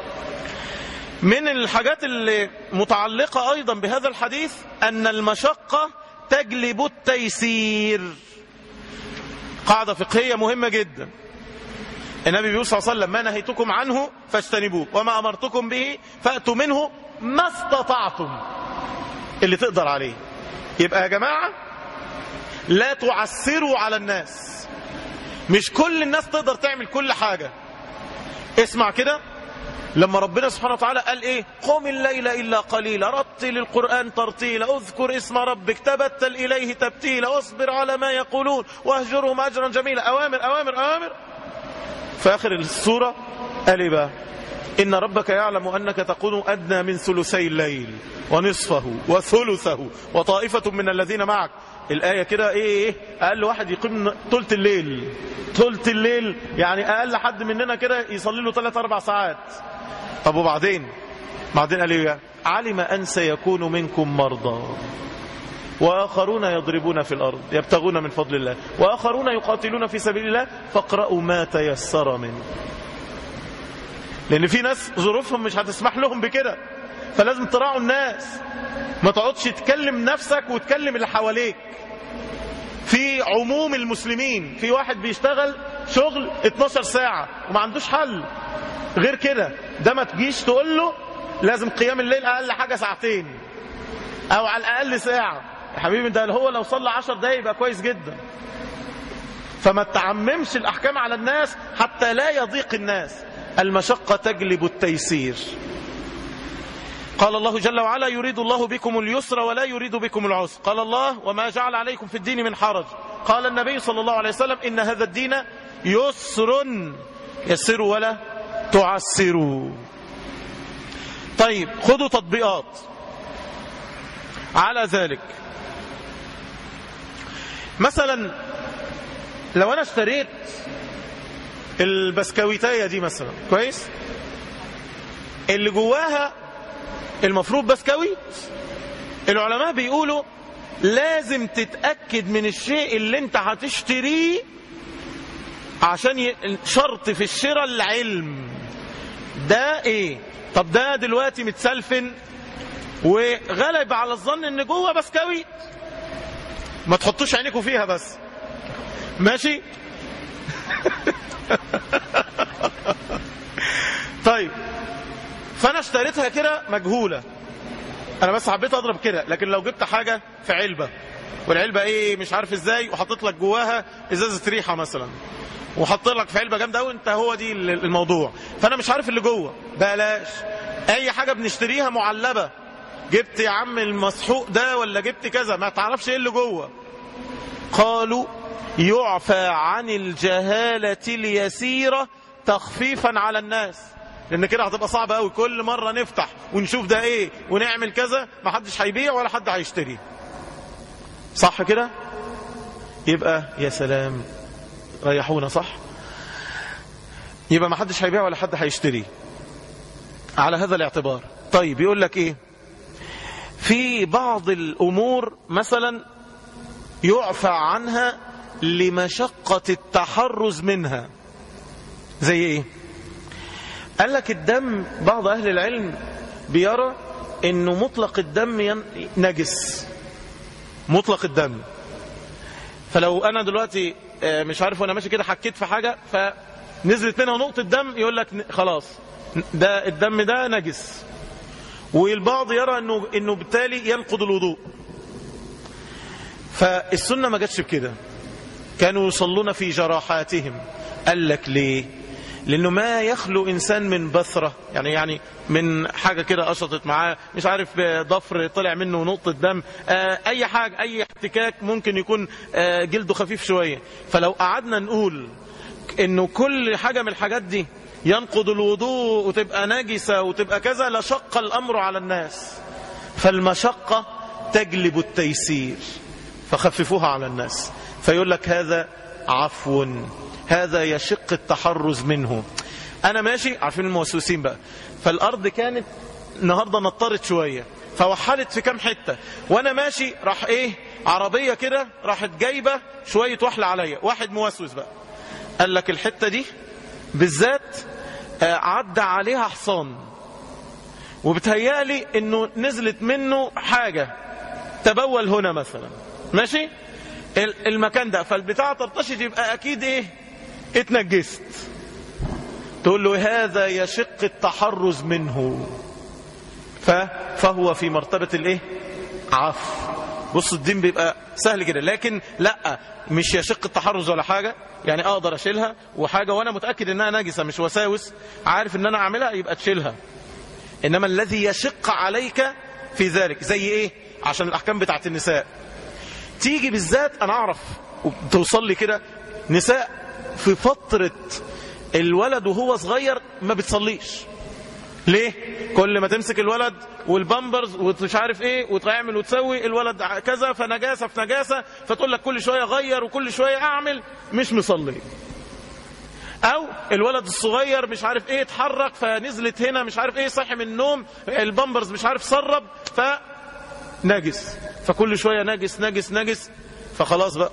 من الحاجات اللي متعلقة أيضا بهذا الحديث أن المشقة تجلب التيسير. قاعدة فقهية مهمة جدا. النبي صلى الله عليه وسلم ما نهيتكم عنه فاجتنبوه وما أمرتكم به فأتوا منه ما استطعتم. اللي تقدر عليه. يبقى يا جماعة لا تعسروا على الناس. مش كل الناس تقدر تعمل كل حاجة. اسمع كده. لما ربنا سبحانه وتعالى قال إيه؟ قم الليل إلا قليلا. رتل القرآن ترتيلا اذكر اسم ربك. تبتل إليه تبتيلا اصبر على ما يقولون. واهجرهم أجرا جميلا. أوامر أوامر أوامر. في آخر السورة قال إيه بقى؟ إن ربك يعلم أنك تقوم أدنى من ثلثي الليل ونصفه وثلثه وطائفة من الذين معك. الآية كده إيه إيه؟ أقل واحد يقيم ثلث الليل. ثلث الليل يعني أقل حد مننا كده يصلي له ثلاث أربع ساعات. طب وبعدين؟ بعدين قال إيه علم أن سيكون منكم مرضى. وآخرون يضربون في الأرض يبتغون من فضل الله. وآخرون يقاتلون في سبيل الله. فاقرأوا ما تيسر منه. لأن في ناس ظروفهم مش هتسمح لهم بكده. فلازم تراعوا الناس. ما تقعدش تكلم نفسك وتكلم اللي حواليك. في عموم المسلمين في واحد بيشتغل شغل 12 ساعة وما عندوش حل. غير كده. ده ما تجيش تقول له لازم قيام الليل أقل حاجة ساعتين أو على الأقل ساعة. يا حبيبي ده هو لو صلى 10 دقايق يبقى كويس جدا. فما تعممش الأحكام على الناس حتى لا يضيق الناس. المشقة تجلب التيسير. قال الله جل وعلا يريد الله بكم اليسر ولا يريد بكم العسر. قال الله وما جعل عليكم في الدين من حرج. قال النبي صلى الله عليه وسلم إن هذا الدين يسر يسروا ولا تعسروا. طيب خذوا تطبيقات. على ذلك. مثلا لو أنا اشتريت البسكويتاية دي مثلا كويس؟ اللي جواها المفروض بسكويت. العلماء بيقولوا لازم تتأكد من الشيء اللي أنت هتشتريه عشان. شرط في الشراء العلم. ده إيه؟ طب ده دلوقتي متسلفن وغلب على الظن إن جوه بسكويت. ما تحطوش عينيكم فيها بس. ماشي؟ طيب. فأنا اشتريتها كده مجهولة. أنا بس حبيت أضرب كده لكن لو جبت حاجة في علبة. والعلبة إيه؟ مش عارف إزاي وحطيت لك جواها إزازة ريحة مثلا. وحط لك في علبة جامدة قوي أنت هو دي الموضوع. فأنا مش عارف اللي جوه. بلاش. أي حاجة بنشتريها معلبة. جبت يا عم المسحوق ده ولا جبت كذا؟ ما تعرفش إيه اللي جوه. قالوا يعفى عن الجهالة اليسيرة تخفيفا على الناس. لأن كده هتبقى صعبة قوي كل مرة نفتح ونشوف ده إيه ونعمل كذا ما حدش هيبيع ولا حد هيشتري. صح كده؟ يبقى يا سلام. ريحونا صح؟ يبقى ما حدش هيبيع ولا حد هيشتري. على هذا الاعتبار. طيب يقول لك إيه؟ في بعض الأمور مثلا يعفى عنها لمشقة التحرز منها. زي إيه؟ قال لك الدم بعض أهل العلم بيرى إنه مطلق الدم نجس. مطلق الدم. فلو أنا دلوقتي مش عارف وأنا ماشي كده حكيت في حاجة فنزلت منها نقطة دم يقول لك خلاص ده الدم ده نجس. والبعض يرى انه إنه بالتالي ينقض الوضوء. فالسنة ما جاتش بكده. كانوا يصلون في جراحاتهم. قال لك ليه؟ لأنه ما يخلو إنسان من بثرة. يعني يعني من حاجة كده قشطت معاه مش عارف ضفر طلع منه نقطه دم. آه أي حاجة أي احتكاك ممكن يكون آه جلده خفيف شوية. فلو قعدنا نقول إنه كل حاجة من الحاجات دي ينقض الوضوء وتبقى نجسة وتبقى كذا لشق الأمر على الناس. فالمشقة تجلب التيسير. فخففوها على الناس. فيقول لك هذا عفو. هذا يشق التحرز منه. أنا ماشي عارفين الموسوسين بقى. فالأرض كانت النهارده نطرت شوية فوحلت في كام حتة. وأنا ماشي راح إيه عربية كده راحت جايبة شوية وحل عليا. واحد موسوس بقى. قال لك الحتة دي بالذات آه، عدى عليها حصان. وبتهيألي إنه نزلت منه حاجة. تبول هنا مثلا. ماشي؟ ال- المكان ده. فالبتاع ترتشط يبقى أكيد إيه اتنجست. تقول له هذا يشق التحرز منه. فهو في مرتبة الايه؟ عفو. بص الدين بيبقى سهل كده لكن لا مش يشق التحرز ولا حاجة. يعني أقدر أشيلها وحاجة وأنا متأكد إنها نجسة مش وساوس. عارف إن أنا أعملها يبقى تشيلها. إنما الذي يشق عليك في ذلك زي إيه؟ عشان الأحكام بتاعت النساء. تيجي بالذات أنا أعرف توصل لي كده نساء في فترة الولد وهو صغير ما بتصليش. ليه؟ كل ما تمسك الولد والبامبرز ومش عارف إيه وتعمل وتسوي الولد كذا فنجاسة في نجاسة فتقول لك كل شوية غير وكل شوية أعمل مش مصلي. أو الولد الصغير مش عارف إيه اتحرك فنزلت هنا مش عارف إيه صحي من النوم البامبرز مش عارف سرب ف نجس. فكل شوية نجس نجس نجس فخلاص بقى.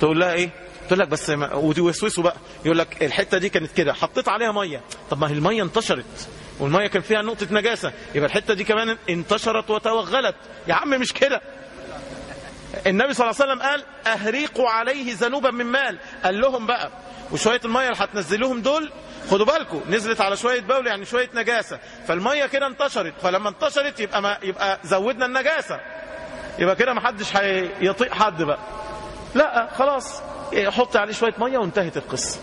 تقول لها إيه؟ تقول لك بس ما وتوسوسوا بقى. يقول لك الحتة دي كانت كده حطيت عليها مية. طب ما هي المية انتشرت والمية كان فيها نقطة نجاسة. يبقى الحتة دي كمان انتشرت وتوغلت. يا عم مش كده. النبي صلى الله عليه وسلم قال أهريقوا عليه ذنوبا من مال. قال لهم بقى وشوية المية اللي هتنزلوهم دول. خدوا بالكم نزلت على شوية بول يعني شوية نجاسة. فالمية كده انتشرت. فلما انتشرت يبقى ما يبقى زودنا النجاسة. يبقى كده ما حدش هيطيق حد بقى. لا خلاص. حط عليه شوية مية وانتهت القصة.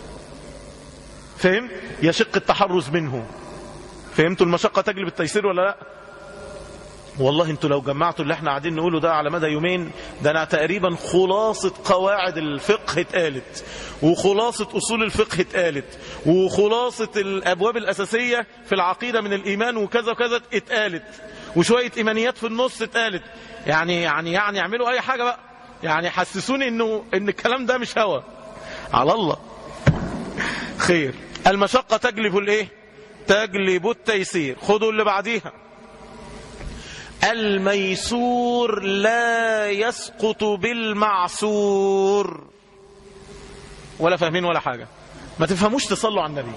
فهم؟ يشق التحرز منه. فهمتوا المشقة تجلب التيسير ولا لا؟ والله أنتوا لو جمعتوا اللي إحنا قاعدين نقوله ده على مدى يومين ده أنا تقريبا خلاصة قواعد الفقه اتقالت وخلاصة أصول الفقه اتقالت وخلاصة الأبواب الأساسية في العقيدة من الإيمان وكذا وكذا اتقالت وشوية إيمانيات في النص اتقالت. يعني يعني يعني اعملوا أي حاجة بقى. يعني حسسوني إنه إن الكلام ده مش هوى على الله. خير. المشقة تجلب الإيه؟ تجلب التيسير. خدوا اللي بعديها. الميسور لا يسقط بالمعسور ولا فاهمين ولا حاجة. ما تفهموش تصلوا على النبي.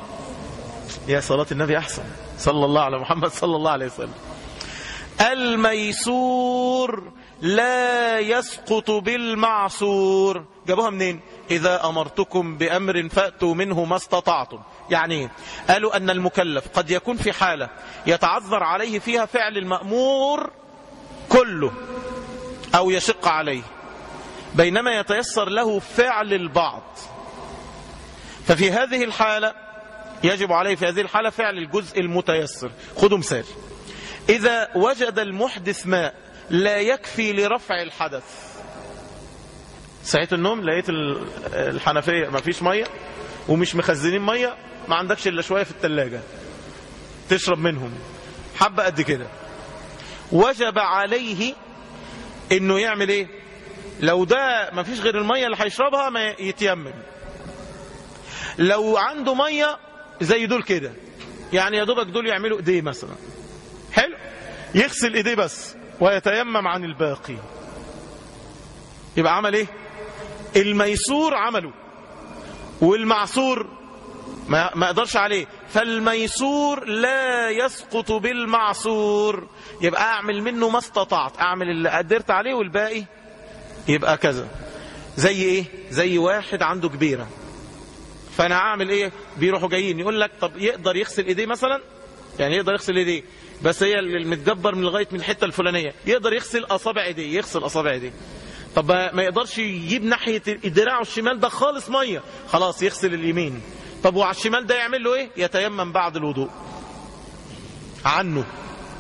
يا صلاة النبي أحسن. صلى الله على محمد صلى الله عليه وسلم. الميسور لا يسقط بالمعصور. جابوها منين؟ إذا أمرتكم بأمر فأتوا منه ما استطعتم. يعني؟ قالوا أن المكلف قد يكون في حالة يتعذر عليه فيها فعل المأمور كله أو يشق عليه. بينما يتيسر له فعل البعض. ففي هذه الحالة يجب عليه في هذه الحالة فعل الجزء المتيسر. خذوا مثال. إذا وجد المحدث ماء لا يكفي لرفع الحدث. ساعة النوم لقيت ال- الحنفية ما فيش مية ومش مخزنين مية ما عندكش إلا شوية في التلاجة. تشرب منهم. حبة قد كده. وجب عليه إنه يعمل إيه؟ لو ده ما فيش غير المية اللي هيشربها ما يتيمم. لو عنده مية زي دول كده. يعني يا دوبك دول يعملوا إيديه مثلا. حلو؟ يغسل إيديه بس. ويتيمم عن الباقي. يبقى عمل إيه؟ الميسور عمله والمعسور ما ما أقدرش عليه. فالميسور لا يسقط بالمعسور يبقى أعمل منه ما استطعت. أعمل اللي قدرت عليه والباقي يبقى كذا. زي إيه؟ زي واحد عنده كبيرة. فأنا أعمل إيه؟ بيروحوا جايين. يقول لك طب يقدر يغسل إيديه مثلا؟ يعني يقدر يغسل إيديه. بس هي المتجبر من لغاية من الحتة الفلانية. يقدر يغسل أصابع إيديه يغسل أصابع إيديه. طب ما يقدرش يجيب ناحية دراعه الشمال ده خالص مية. خلاص يغسل اليمين. طب وعلى الشمال ده يعمل له إيه؟ يتيمم بعد الوضوء. عنه.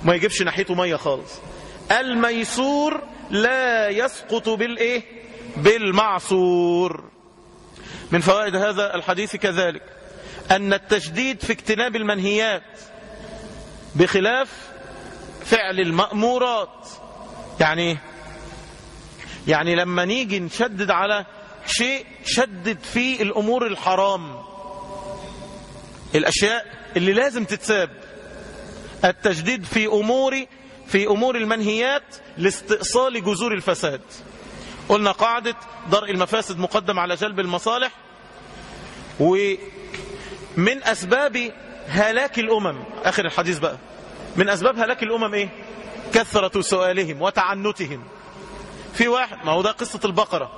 ما يجيبش ناحيته مية خالص. الميسور لا يسقط بالإيه؟ بالمعصور. من فوائد هذا الحديث كذلك أن التشديد في اجتناب المنهيات بخلاف فعل المأمورات. يعني؟ يعني لما نيجي نشدد على شيء شدد فيه الأمور الحرام. الأشياء اللي لازم تتساب. التشديد في أمور في أمور المنهيات لاستئصال جذور الفساد. قلنا قاعدة درء المفاسد مقدم على جلب المصالح. ومن أسباب هلاك الأمم. آخر الحديث بقى. من أسباب هلاك الأمم إيه؟ كثرة سؤالهم وتعنتهم. في واحد ما هو ده قصة البقرة.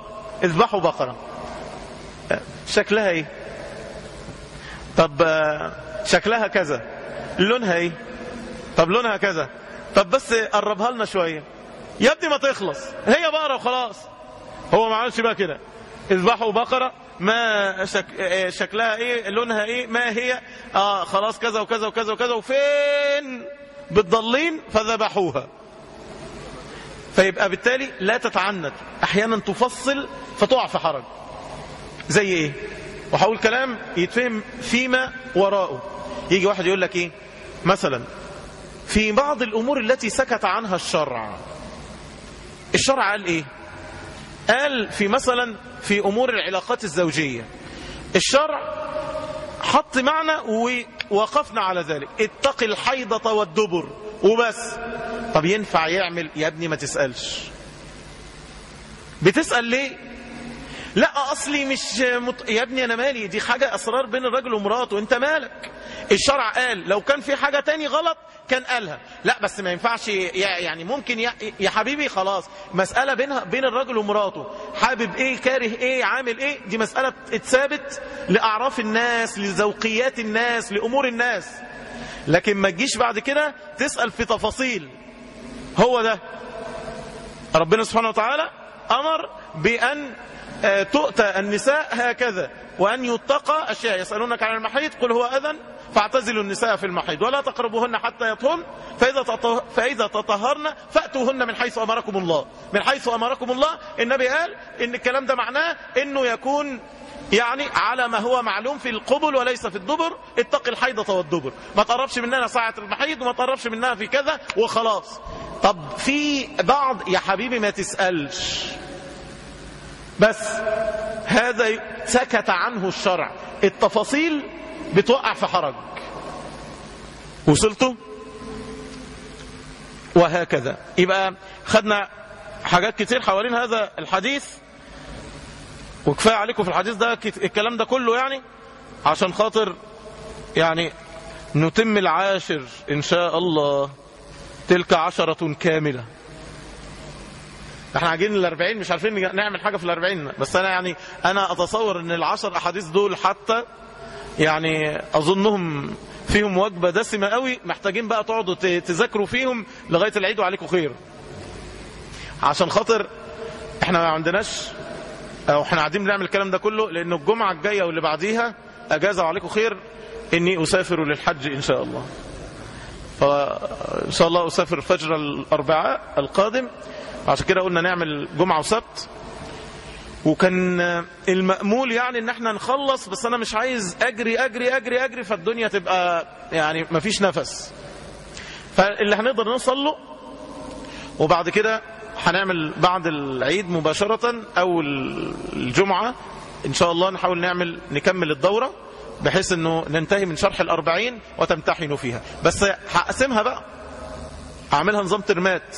اذبحوا بقرة. شكلها إيه؟ طب شكلها كذا. لونها إيه؟ طب لونها كذا. طب بس قربها لنا شوية. يا ابني ما تخلص. هي بقرة وخلاص. هو ما عملش بقى كده. اذبحوا بقرة. ما شك... شكلها إيه لونها إيه ما هي آه خلاص كذا وكذا وكذا وكذا وفين؟ بتضلين فذبحوها. فيبقى بالتالي لا تتعنت أحيانا تفصل فتقع في حرج. زي إيه؟ وحاول كلام يتفهم فيما وراءه. يجي واحد يقول لك إيه؟ مثلا في بعض الأمور التي سكت عنها الشرع. الشرع قال إيه؟ قال في مثلا في أمور العلاقات الزوجية. الشرع حط معنى ووقفنا على ذلك. اتق الحيضة والدبر وبس. طب ينفع يعمل؟ يا ابني ما تسألش. بتسأل ليه؟ لا أصلي مش مط... يا ابني أنا مالي دي حاجة اسرار بين الرجل ومراته أنت مالك؟ الشرع قال لو كان في حاجة تاني غلط كان قالها. لا بس ما ينفعش يعني ممكن يا, يا حبيبي خلاص مسألة بينها بين الرجل ومراته. حابب إيه كاره إيه عامل إيه؟ دي مسألة اتثابت لأعراف الناس لذوقيات الناس لأمور الناس. لكن ما تجيش بعد كده تسأل في تفاصيل. هو ده. ربنا سبحانه وتعالى أمر بأن تؤتى النساء هكذا. وأن يتقى أشياء يسألونك عن المحيط قل هو أذن فاعتزلوا النساء في المحيط ولا تقربوهن حتى يطهرن فإذا. فإذا تطهرن فأتوهن من حيث أمركم الله. من حيث أمركم الله النبي قال إن الكلام ده معناه إنه يكون يعني على ما هو معلوم في القبل وليس في الدبر. اتق الحيضة والدبر. ما تقربش منها ساعة المحيض وما تقربش منها في كذا وخلاص. طب في بعض يا حبيبي ما تسألش. بس هذا سكت عنه الشرع. التفاصيل بتوقع في حرج. وصلتوا؟ وهكذا. يبقى خدنا حاجات كتير حوالين هذا الحديث. وكفاية عليكم في الحديث ده الكلام ده كله يعني عشان خاطر يعني نتم العاشر إن شاء الله تلك عشرة كاملة. إحنا عاجين الأربعين مش عارفين نعمل حاجة في الأربعين. بس أنا يعني أنا أتصور أن العشر أحاديث دول حتى يعني أظنهم فيهم وجبة دسمة قوي محتاجين بقى تقعدوا تذاكروا فيهم لغاية العيد وعليكم خير. عشان خاطر إحنا ما عندناش أو إحنا قاعدين بنعمل الكلام ده كله لأن الجمعة الجاية واللي بعديها أجازة وعليكم خير إني أسافر للحج إن شاء الله. فإن شاء الله أسافر فجر الأربعاء القادم عشان كده قلنا نعمل جمعة وسبت. وكان المأمول يعني إن إحنا نخلص بس أنا مش عايز أجري أجري أجري أجري فالدنيا تبقى يعني مفيش نفس. فاللي هنقدر نوصل له وبعد كده هنعمل بعد العيد مباشرة أو الجمعة. إن شاء الله نحاول نعمل نكمل الدورة بحيث إنه ننتهي من شرح الأربعين وتمتحنوا فيها. بس هقسمها بقى. اعملها نظام ترمات.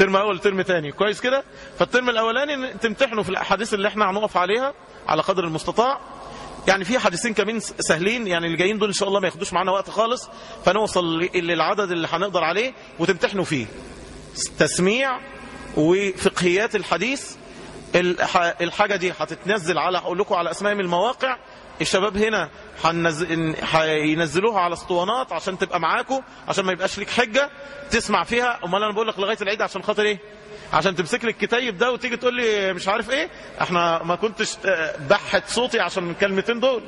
ترم اول ترم تاني كويس كده؟ فالترم الأولاني تمتحنوا في الأحاديث اللي إحنا هنقف عليها على قدر المستطاع. يعني في حديثين كمان سهلين يعني اللي جايين دول إن شاء الله ما ياخدوش معانا وقت خالص. فنوصل للعدد اللي هنقدر عليه وتمتحنوا فيه. تسميع وفقهيات الحديث. الح- الحاجة دي هتتنزل على هقول لكم على أسماء من المواقع. الشباب هنا هينزلوها على اسطوانات عشان تبقى معاكم عشان ما يبقاش ليك حجة تسمع فيها. أمال أنا بقول لك لغاية العيد عشان خاطر إيه؟ عشان تمسك لي الكتيب ده وتيجي تقول لي مش عارف إيه. إحنا ما كنتش آه، بحت صوتي عشان الكلمتين دول.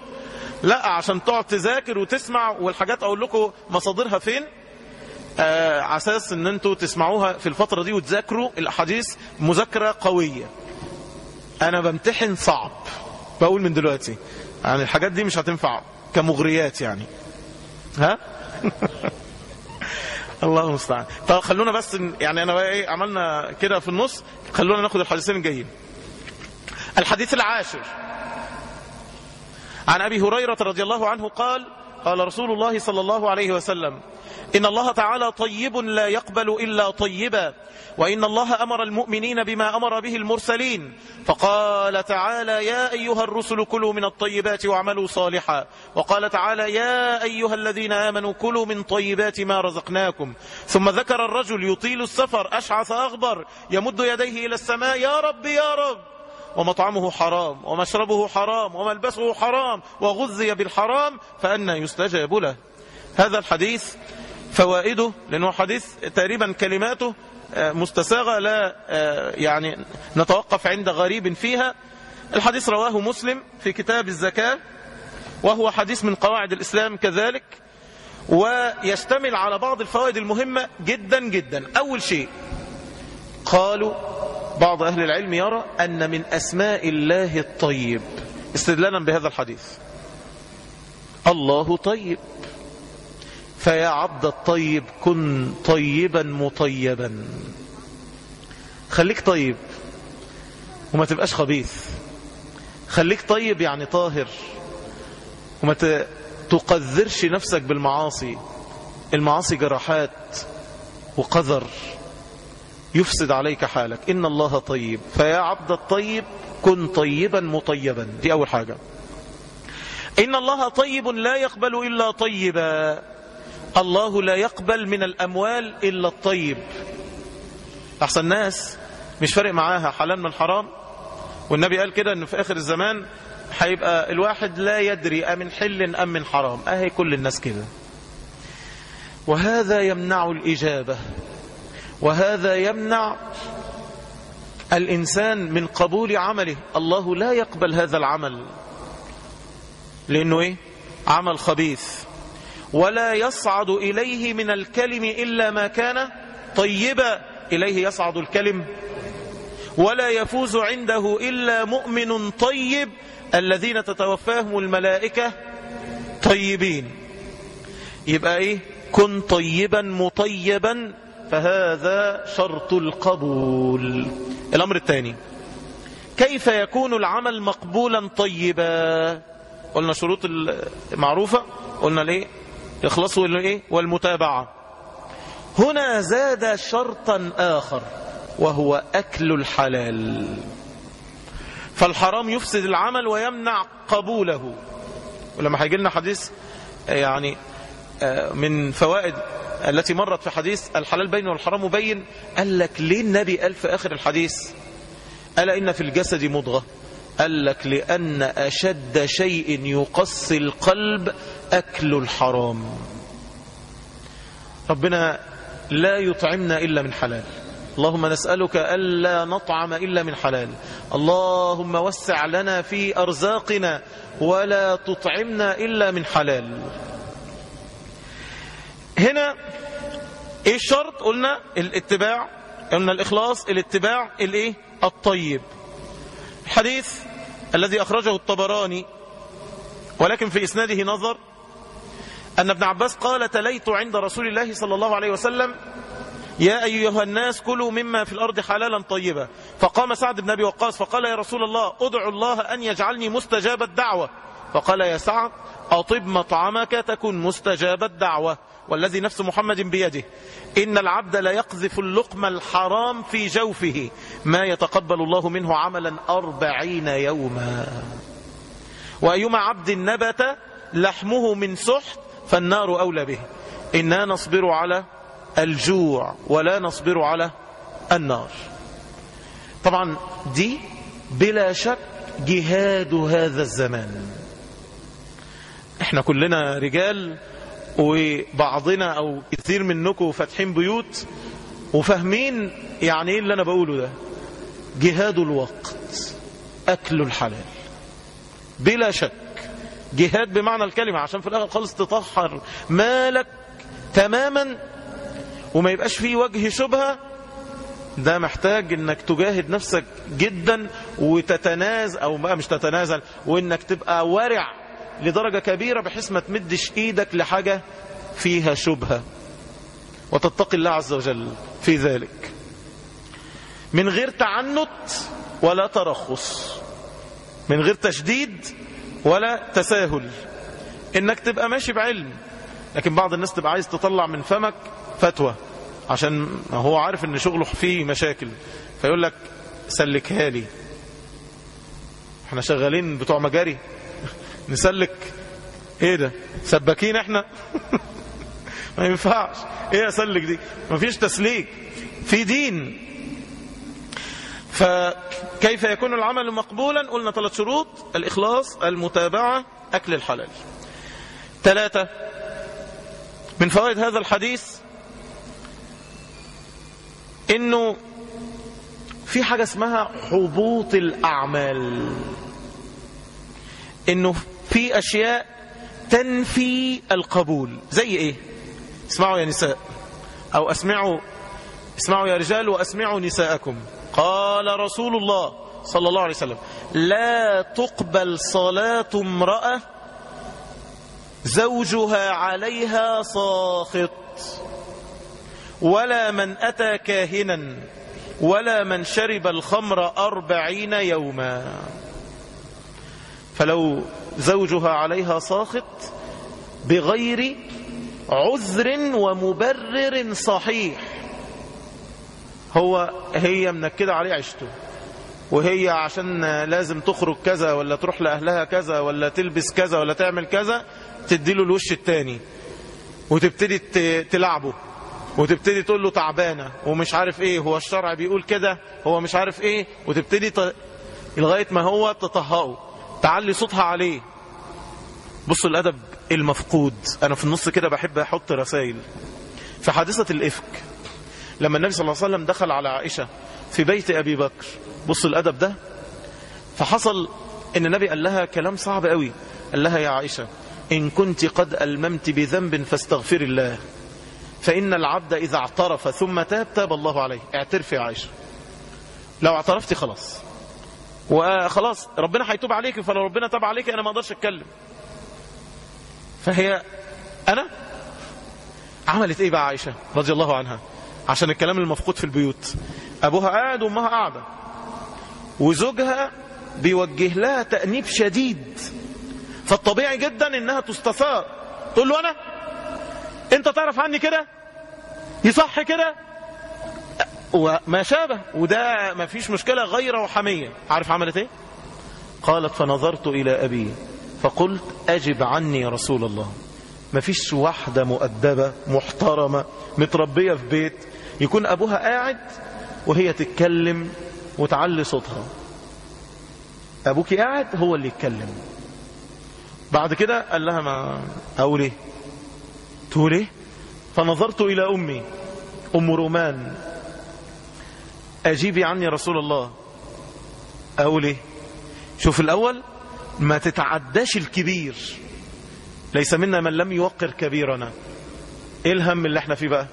لا عشان تقعد تذاكر وتسمع والحاجات أقول لكم مصادرها فين. آه، أساس إن أنتوا تسمعوها في الفترة دي وتذاكروا الأحاديث مذاكرة قوية. أنا بمتحن صعب. بقول من دلوقتي. يعني الحاجات دي مش هتنفع كمغريات يعني. ها؟ الله المستعان. طب خلونا بس يعني أنا بقى إيه عملنا كده في النص خلونا ناخد الحديثين الجايين. الحديث العاشر. عن أبي هريرة رضي الله عنه قال قال رسول الله صلى الله عليه وسلم إن الله تعالى طيب لا يقبل إلا طيبا وإن الله أمر المؤمنين بما أمر به المرسلين فقال تعالى يا أيها الرسل كلوا من الطيبات واعملوا صالحا وقال تعالى يا أيها الذين آمنوا كلوا من طيبات ما رزقناكم ثم ذكر الرجل يطيل السفر أشعث أغبر يمد يديه إلى السماء يا رب يا رب. ومطعمه حرام ومشربه حرام وملبسه حرام وغذي بالحرام فأنا يستجاب له. هذا الحديث فوائده لأنه حديث تقريبا كلماته آه، مستساغة لا آه، يعني نتوقف عند غريب فيها. الحديث رواه مسلم في كتاب الزكاة وهو حديث من قواعد الإسلام كذلك ويشتمل على بعض الفوائد المهمة جدا جدا. أول شيء قالوا بعض أهل العلم يرى أن من أسماء الله الطيب. استدلالا بهذا الحديث. الله طيب. فيا عبد الطيب كن طيبا مطيبا. خليك طيب وما تبقاش خبيث. خليك طيب يعني طاهر. وما تقذرش نفسك بالمعاصي. المعاصي جراحات وقذر. يفسد عليك حالك. إن الله طيب. فيا عبد الطيب كن طيبا مطيبا. دي أول حاجة. إن الله طيب لا يقبل إلا طيبا. الله لا يقبل من الأموال إلا الطيب. أحسن ناس مش فارق معاها حلال من حرام. والنبي قال كده أنه في آخر الزمان هيبقى الواحد لا يدري أمن حل أم من حرام. أهي كل الناس كده. وهذا يمنع الإجابة. وهذا يمنع الإنسان من قبول عمله. الله لا يقبل هذا العمل. لأنه إيه؟ عمل خبيث. ولا يصعد إليه من الكلم إلا ما كان طيبا. إليه يصعد الكلم. ولا يفوز عنده إلا مؤمن طيب. الذين تتوفاهم الملائكة طيبين. يبقى إيه؟ كن طيبا مطيبا فهذا شرط القبول. الأمر الثاني كيف يكون العمل مقبولا طيبا؟ قلنا شروط المعروفة قلنا ليه؟ إخلاص والإيه؟ والمتابعة. هنا زاد شرطا آخر وهو أكل الحلال. فالحرام يفسد العمل ويمنع قبوله. ولما هيجي لنا حديث يعني من فوائد التي مرت في حديث الحلال بين والحرام بين قال لك ليه النبي قال في آخر الحديث؟ ألا إن في الجسد مضغة. قال لك لأن أشد شيء يقصي القلب أكل الحرام. ربنا لا يطعمنا إلا من حلال. اللهم نسألك ألا نطعم إلا من حلال. اللهم وسع لنا في أرزاقنا ولا تطعمنا إلا من حلال. هنا إيه الشرط؟ قلنا الاتباع قلنا الإخلاص الاتباع الإيه؟ الطيب. الحديث الذي أخرجه الطبراني ولكن في إسناده نظر أن ابن عباس قال تليت عند رسول الله صلى الله عليه وسلم يا أيها الناس كلوا مما في الأرض حلالا طيبا. فقام سعد بن أبي وقاص فقال يا رسول الله أدعو الله أن يجعلني مستجاب الدعوة. فقال يا سعد أطب مطعمك تكن مستجاب الدعوة. والذي نفس محمد بيده. إن العبد لا يقذف اللقم الحرام في جوفه. ما يتقبل الله منه عملا أربعين يوما. وأيما عبد نبت لحمه من سحت فالنار أولى به. إنا نصبر على الجوع ولا نصبر على النار. طبعا دي بلا شك جهاد هذا الزمان. إحنا كلنا رجال وبعضنا أو كثير منكم فاتحين بيوت وفاهمين يعني إيه اللي أنا بقوله ده. جهاد الوقت أكل الحلال. بلا شك. جهاد بمعنى الكلمة عشان في الآخر خالص تطهر مالك تماما. وما يبقاش فيه وجه شبهة. ده محتاج إنك تجاهد نفسك جدا وتتنازل أو بقى مش تتنازل وإنك تبقى ورع لدرجة كبيرة بحيث ما تمدش إيدك لحاجة فيها شبهة. وتتقي الله عز وجل في ذلك. من غير تعنت ولا ترخص. من غير تشديد ولا تساهل. إنك تبقى ماشي بعلم. لكن بعض الناس تبقى عايز تطلع من فمك فتوى. عشان هو عارف إن شغله فيه مشاكل. فيقول لك سلكها لي. إحنا شغالين بتوع مجاري. نسلك. إيه ده؟ سباكين إحنا؟ ما ينفعش. إيه اسلك دي؟ ما فيش تسليك. في دين. فكيف يكون العمل مقبولا؟ قلنا ثلاث شروط. الإخلاص المتابعة أكل الحلال. ثلاثة. من فوائد هذا الحديث إنه في حاجة اسمها حبوط الأعمال. إنه في أشياء تنفي القبول. زي إيه؟ اسمعوا يا نساء. أو أسمعوا. اسمعوا يا رجال وأسمعوا نساءكم. قال رسول الله صلى الله عليه وسلم لا تقبل صلاة امرأة زوجها عليها ساخط ولا من أتى كاهنا ولا من شرب الخمر أربعين يوما. فلو زوجها عليها ساخط بغير عذر ومبرر صحيح. هو هي منكدة عليه عيشته. وهي عشان لازم تخرج كذا ولا تروح لأهلها كذا ولا تلبس كذا ولا تعمل كذا تديله الوش التاني. وتبتدي تلعبه. وتبتدي تقول له تعبانة. ومش عارف إيه هو الشرع بيقول كده هو مش عارف إيه. وتبتدي ت... لغاية ما هو تطهقه. تعلي صوتها عليه. بصوا الأدب المفقود. أنا في النص كده بحب أحط رسائل. في حادثة الإفك لما النبي صلى الله عليه وسلم دخل على عائشة في بيت أبي بكر. بصوا الأدب ده. فحصل إن النبي قال لها كلام صعب قوي. قال لها يا عائشة إن كنت قد ألممت بذنب فاستغفر الله. فإن العبد إذا اعترف ثم تاب تاب الله عليه. اعترف يا عائشة. لو اعترفتي خلاص. وخلاص ربنا هيتوب عليك فلو ربنا تاب عليك أنا ما أقدرش أتكلم. فهي أنا؟ عملت إيه بقى عائشة رضي الله عنها؟ عشان الكلام المفقود في البيوت. أبوها قاعد وأمها قاعدة. وزوجها بيوجه لها تأنيب شديد. فالطبيعي جدا إنها تستثار. تقول له أنا؟ أنت تعرف عني كده؟ يصح كده؟ وما شابه وده ما فيش مشكلة غير وحمية عارف عملت إيه؟ قالت فنظرت إلى أبي فقلت أجب عني يا رسول الله. ما فيش واحدة مؤدبة محترمة متربية في بيت يكون أبوها قاعد وهي تتكلم وتعلي صوتها. أبوك قاعد هو اللي يتكلم. بعد كده قال لها ما أقول إيه؟ تقول إيه؟ فنظرت إلى أمي أم رومان. أجيبي عني رسول الله. أقول إيه؟ شوف الأول ما تتعداش الكبير. ليس منا من لم يوقر كبيرنا. إيه الهم اللي إحنا فيه بقى؟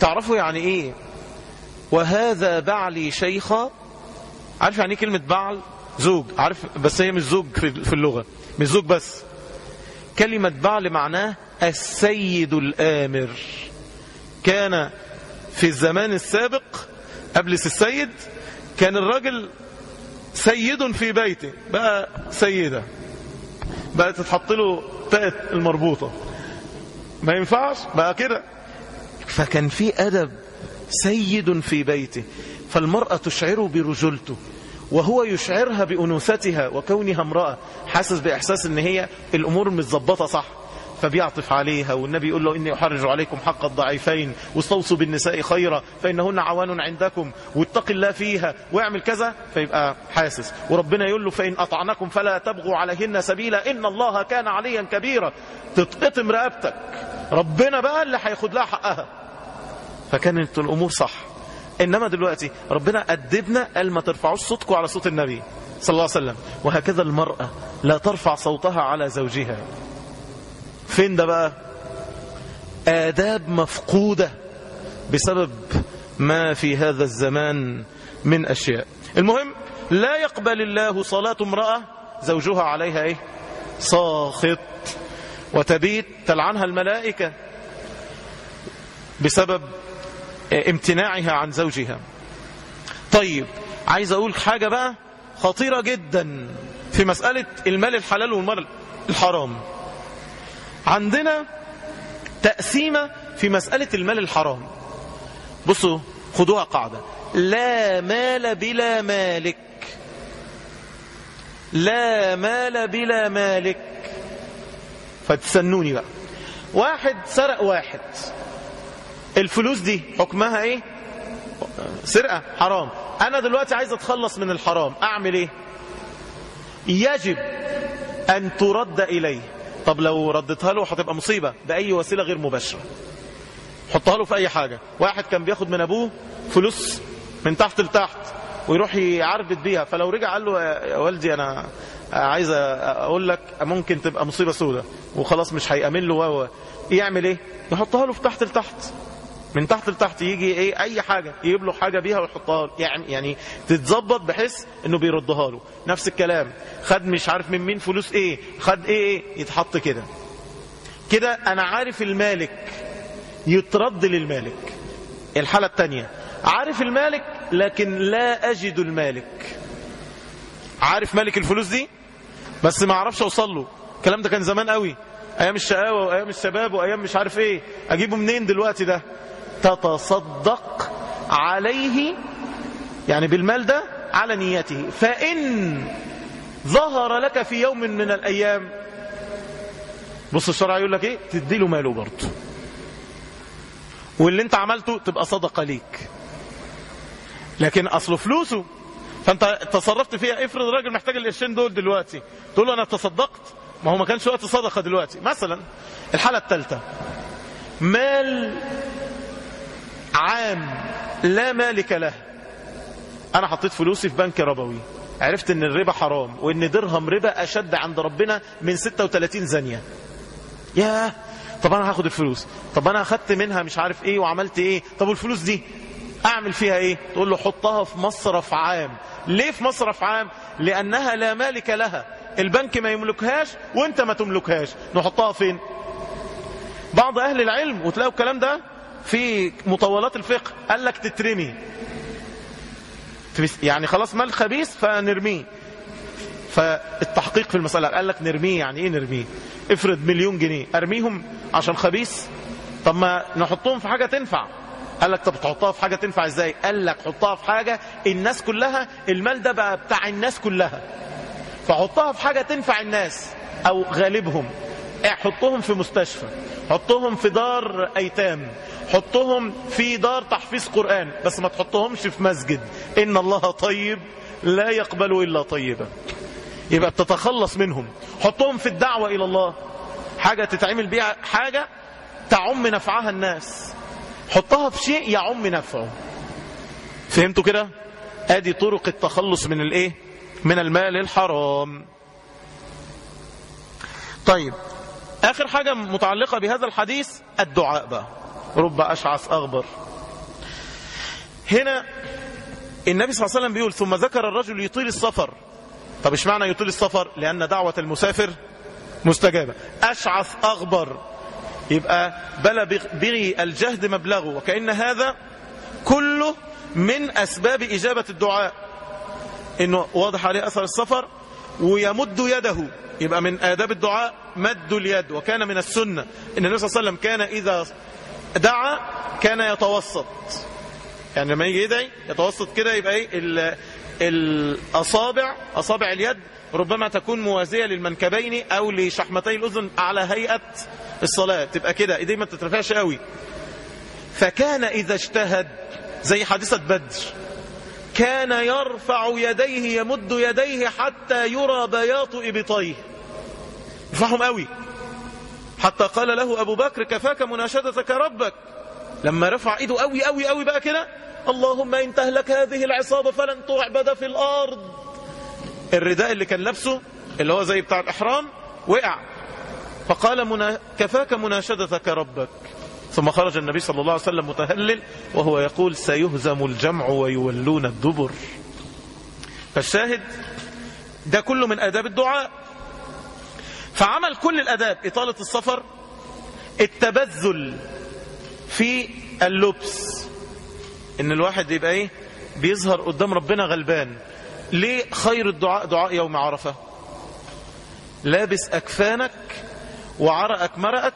تعرفوا يعني إيه؟ وهذا بعلي شيخا. عارف يعني إيه كلمة بعل؟ زوج. عارف؟ بس هي مش زوج في اللغة. مش زوج بس. كلمة بعل معناه السيد الآمر. كان في الزمان السابق قبل السيد كان الراجل سيد في بيته بقى سيدة بقى تتحط له تاء المربوطة. ما ينفعش؟ بقى كده. فكان في أدب سيد في بيته فالمرأة تشعره برجولته وهو يشعرها بأنوثتها وكونها امرأة. حاسس بإحساس إن هي الأمور متظبطة صح؟ فبيعطف عليها والنبي يقول له إني أحرج عليكم حق الضعيفين واستوصوا بالنساء خيرا فإنهن عوان عندكم واتق الله فيها واعمل كذا فيبقى حاسس. وربنا يقول له فإن أطعنكم فلا تبغوا عليهن سبيلا إن الله كان عليا كبيرا. تتقطم رقبتك. ربنا بقى اللي هياخد لها حقها. فكانت الأمور صح. إنما دلوقتي ربنا أدبنا قال ما ترفعوش صوتكم على صوت النبي صلى الله عليه وسلم. وهكذا المرأة لا ترفع صوتها على زوجها. فين ده بقى؟ آداب مفقودة بسبب ما في هذا الزمان من أشياء. المهم لا يقبل الله صلاة امرأة زوجها عليها إيه؟ ساخط وتبيت تلعنها الملائكة بسبب امتناعها عن زوجها. طيب عايز أقول حاجة بقى خطيرة جدا في مسألة المال الحلال والمال الحرام. عندنا تقسيمة في مسألة المال الحرام. بصوا خدوها قاعدة. لا مال بلا مالك. لا مال بلا مالك. فتسنوني بقى. واحد سرق واحد. الفلوس دي حكمها إيه؟ سرقة. حرام. أنا دلوقتي عايز أتخلص من الحرام. أعمل إيه؟ يجب أن ترد إليه. طب لو ردتها له هتبقى مصيبة بأي وسيلة غير مباشرة. حطها له في أي حاجة. واحد كان بياخد من أبوه فلوس من تحت لتحت ويروح يعربد بيها. فلو رجع قال له يا والدي أنا عايز أقول لك ممكن تبقى مصيبة سودة وخلاص مش هيأمن له يعمل إيه؟ يحطها له في تحت لتحت. من تحت لتحت يجي إيه اي حاجة يجيب له حاجة بيها ويحطها يعني يعني تتظبط بحيث انه بيردها له. نفس الكلام. خد مش عارف من مين فلوس إيه. خد إيه إيه يتحط كده. كده أنا عارف المالك يترد للمالك. الحالة التانية. عارف المالك لكن لا أجد المالك. عارف مالك الفلوس دي؟ بس ما أعرفش أوصل له. الكلام ده كان زمان قوي. أيام الشقاوة وأيام الشباب وأيام مش عارف إيه. أجيبه منين دلوقتي ده؟ تتصدق عليه يعني بالمال ده على نيته فإن ظهر لك في يوم من الأيام بص الشرع يقول لك إيه؟ تدي له ماله برضه. واللي أنت عملته تبقى صدقة ليك. لكن اصله فلوسه فأنت تصرفت فيها افرض الراجل محتاج القرشين دول دلوقتي تقول له أنا تصدقت؟ ما هو ما كانش وقت صدقة دلوقتي. مثلا الحالة الثالثة مال عام لا مالك له. أنا حطيت فلوسي في بنك ربوي. عرفت إن الربا حرام وإن درهم ربا أشد عند ربنا من 36 زانية. ياه! طب أنا هاخد الفلوس. طب أنا أخدت منها مش عارف إيه وعملت إيه. طب والفلوس دي أعمل فيها إيه؟ تقول له حطها في مصرف عام. ليه في مصرف عام؟ لأنها لا مالك لها. البنك ما يملكهاش وأنت ما تملكهاش. نحطها فين؟ بعض أهل العلم وتلاقوا الكلام ده في مطولات الفقه قال لك تترمي. يعني خلاص مال خبيث فنرميه. فالتحقيق في المسألة قال لك نرميه يعني إيه نرميه؟ افرض مليون جنيه أرميهم عشان خبيث؟ طب ما نحطهم في حاجة تنفع. قال لك طب تحطها في حاجة تنفع إزاي؟ قال لك حطها في حاجة الناس كلها المال ده بقى بتاع الناس كلها. فحطها في حاجة تنفع الناس أو غالبهم. حطهم في مستشفى حطهم في دار أيتام. حطهم في دار تحفيظ قرآن بس ما تحطهمش في مسجد. إن الله طيب لا يقبل إلا طيبا. يبقى بتتخلص منهم. حطهم في الدعوة إلى الله. حاجة تتعمل بيها حاجة تعم نفعها الناس. حطها في شيء يعم نفعه. فهمتوا كده؟ أدي طرق التخلص من الإيه؟ من المال الحرام. طيب آخر حاجة متعلقة بهذا الحديث الدعاء بقى. رب أشعث أغبر. هنا النبي صلى الله عليه وسلم بيقول ثم ذكر الرجل يطيل السفر. طب إيش معنى يطيل السفر؟ لأن دعوة المسافر مستجابة. أشعث أغبر. يبقى بلى بغي الجهد مبلغه وكأن هذا كله من أسباب إجابة الدعاء. إنه واضح عليه أثر السفر ويمد يده. يبقى من آداب الدعاء مد اليد وكان من السنة. إن النبي صلى الله عليه وسلم كان إذا دعا كان يتوسط. يعني لما يجي يدعي يتوسط كده يبقى إيه؟ الأصابع أصابع اليد ربما تكون موازية للمنكبين أو لشحمتي الأذن على هيئة الصلاة. تبقى كده. ايديه ما تترفعش قوي. فكان إذا اجتهد زي حادثة بدر كان يرفع يديه يمد يديه حتى يرى بياض إبطيه. يرفعهم قوي. حتى قال له أبو بكر كفاك مناشدتك ربك. لما رفع إيده قوي قوي قوي بقى كده اللهم إن تهلك هذه العصابة فلن تعبد في الأرض. الرداء اللي كان لابسه اللي هو زي بتاع الإحرام وقع. فقال منا... كفاك مناشدتك ربك. ثم خرج النبي صلى الله عليه وسلم متهلل وهو يقول سيهزم الجمع ويولون الدبر. فالشاهد ده كله من آداب الدعاء. فعمل كل الأداب إطالة السفر التبذل في اللبس. إن الواحد يبقى إيه؟ بيظهر قدام ربنا غلبان. ليه خير الدعاء دعاء يوم عرفة؟ لابس أكفانك وعرقك مرقك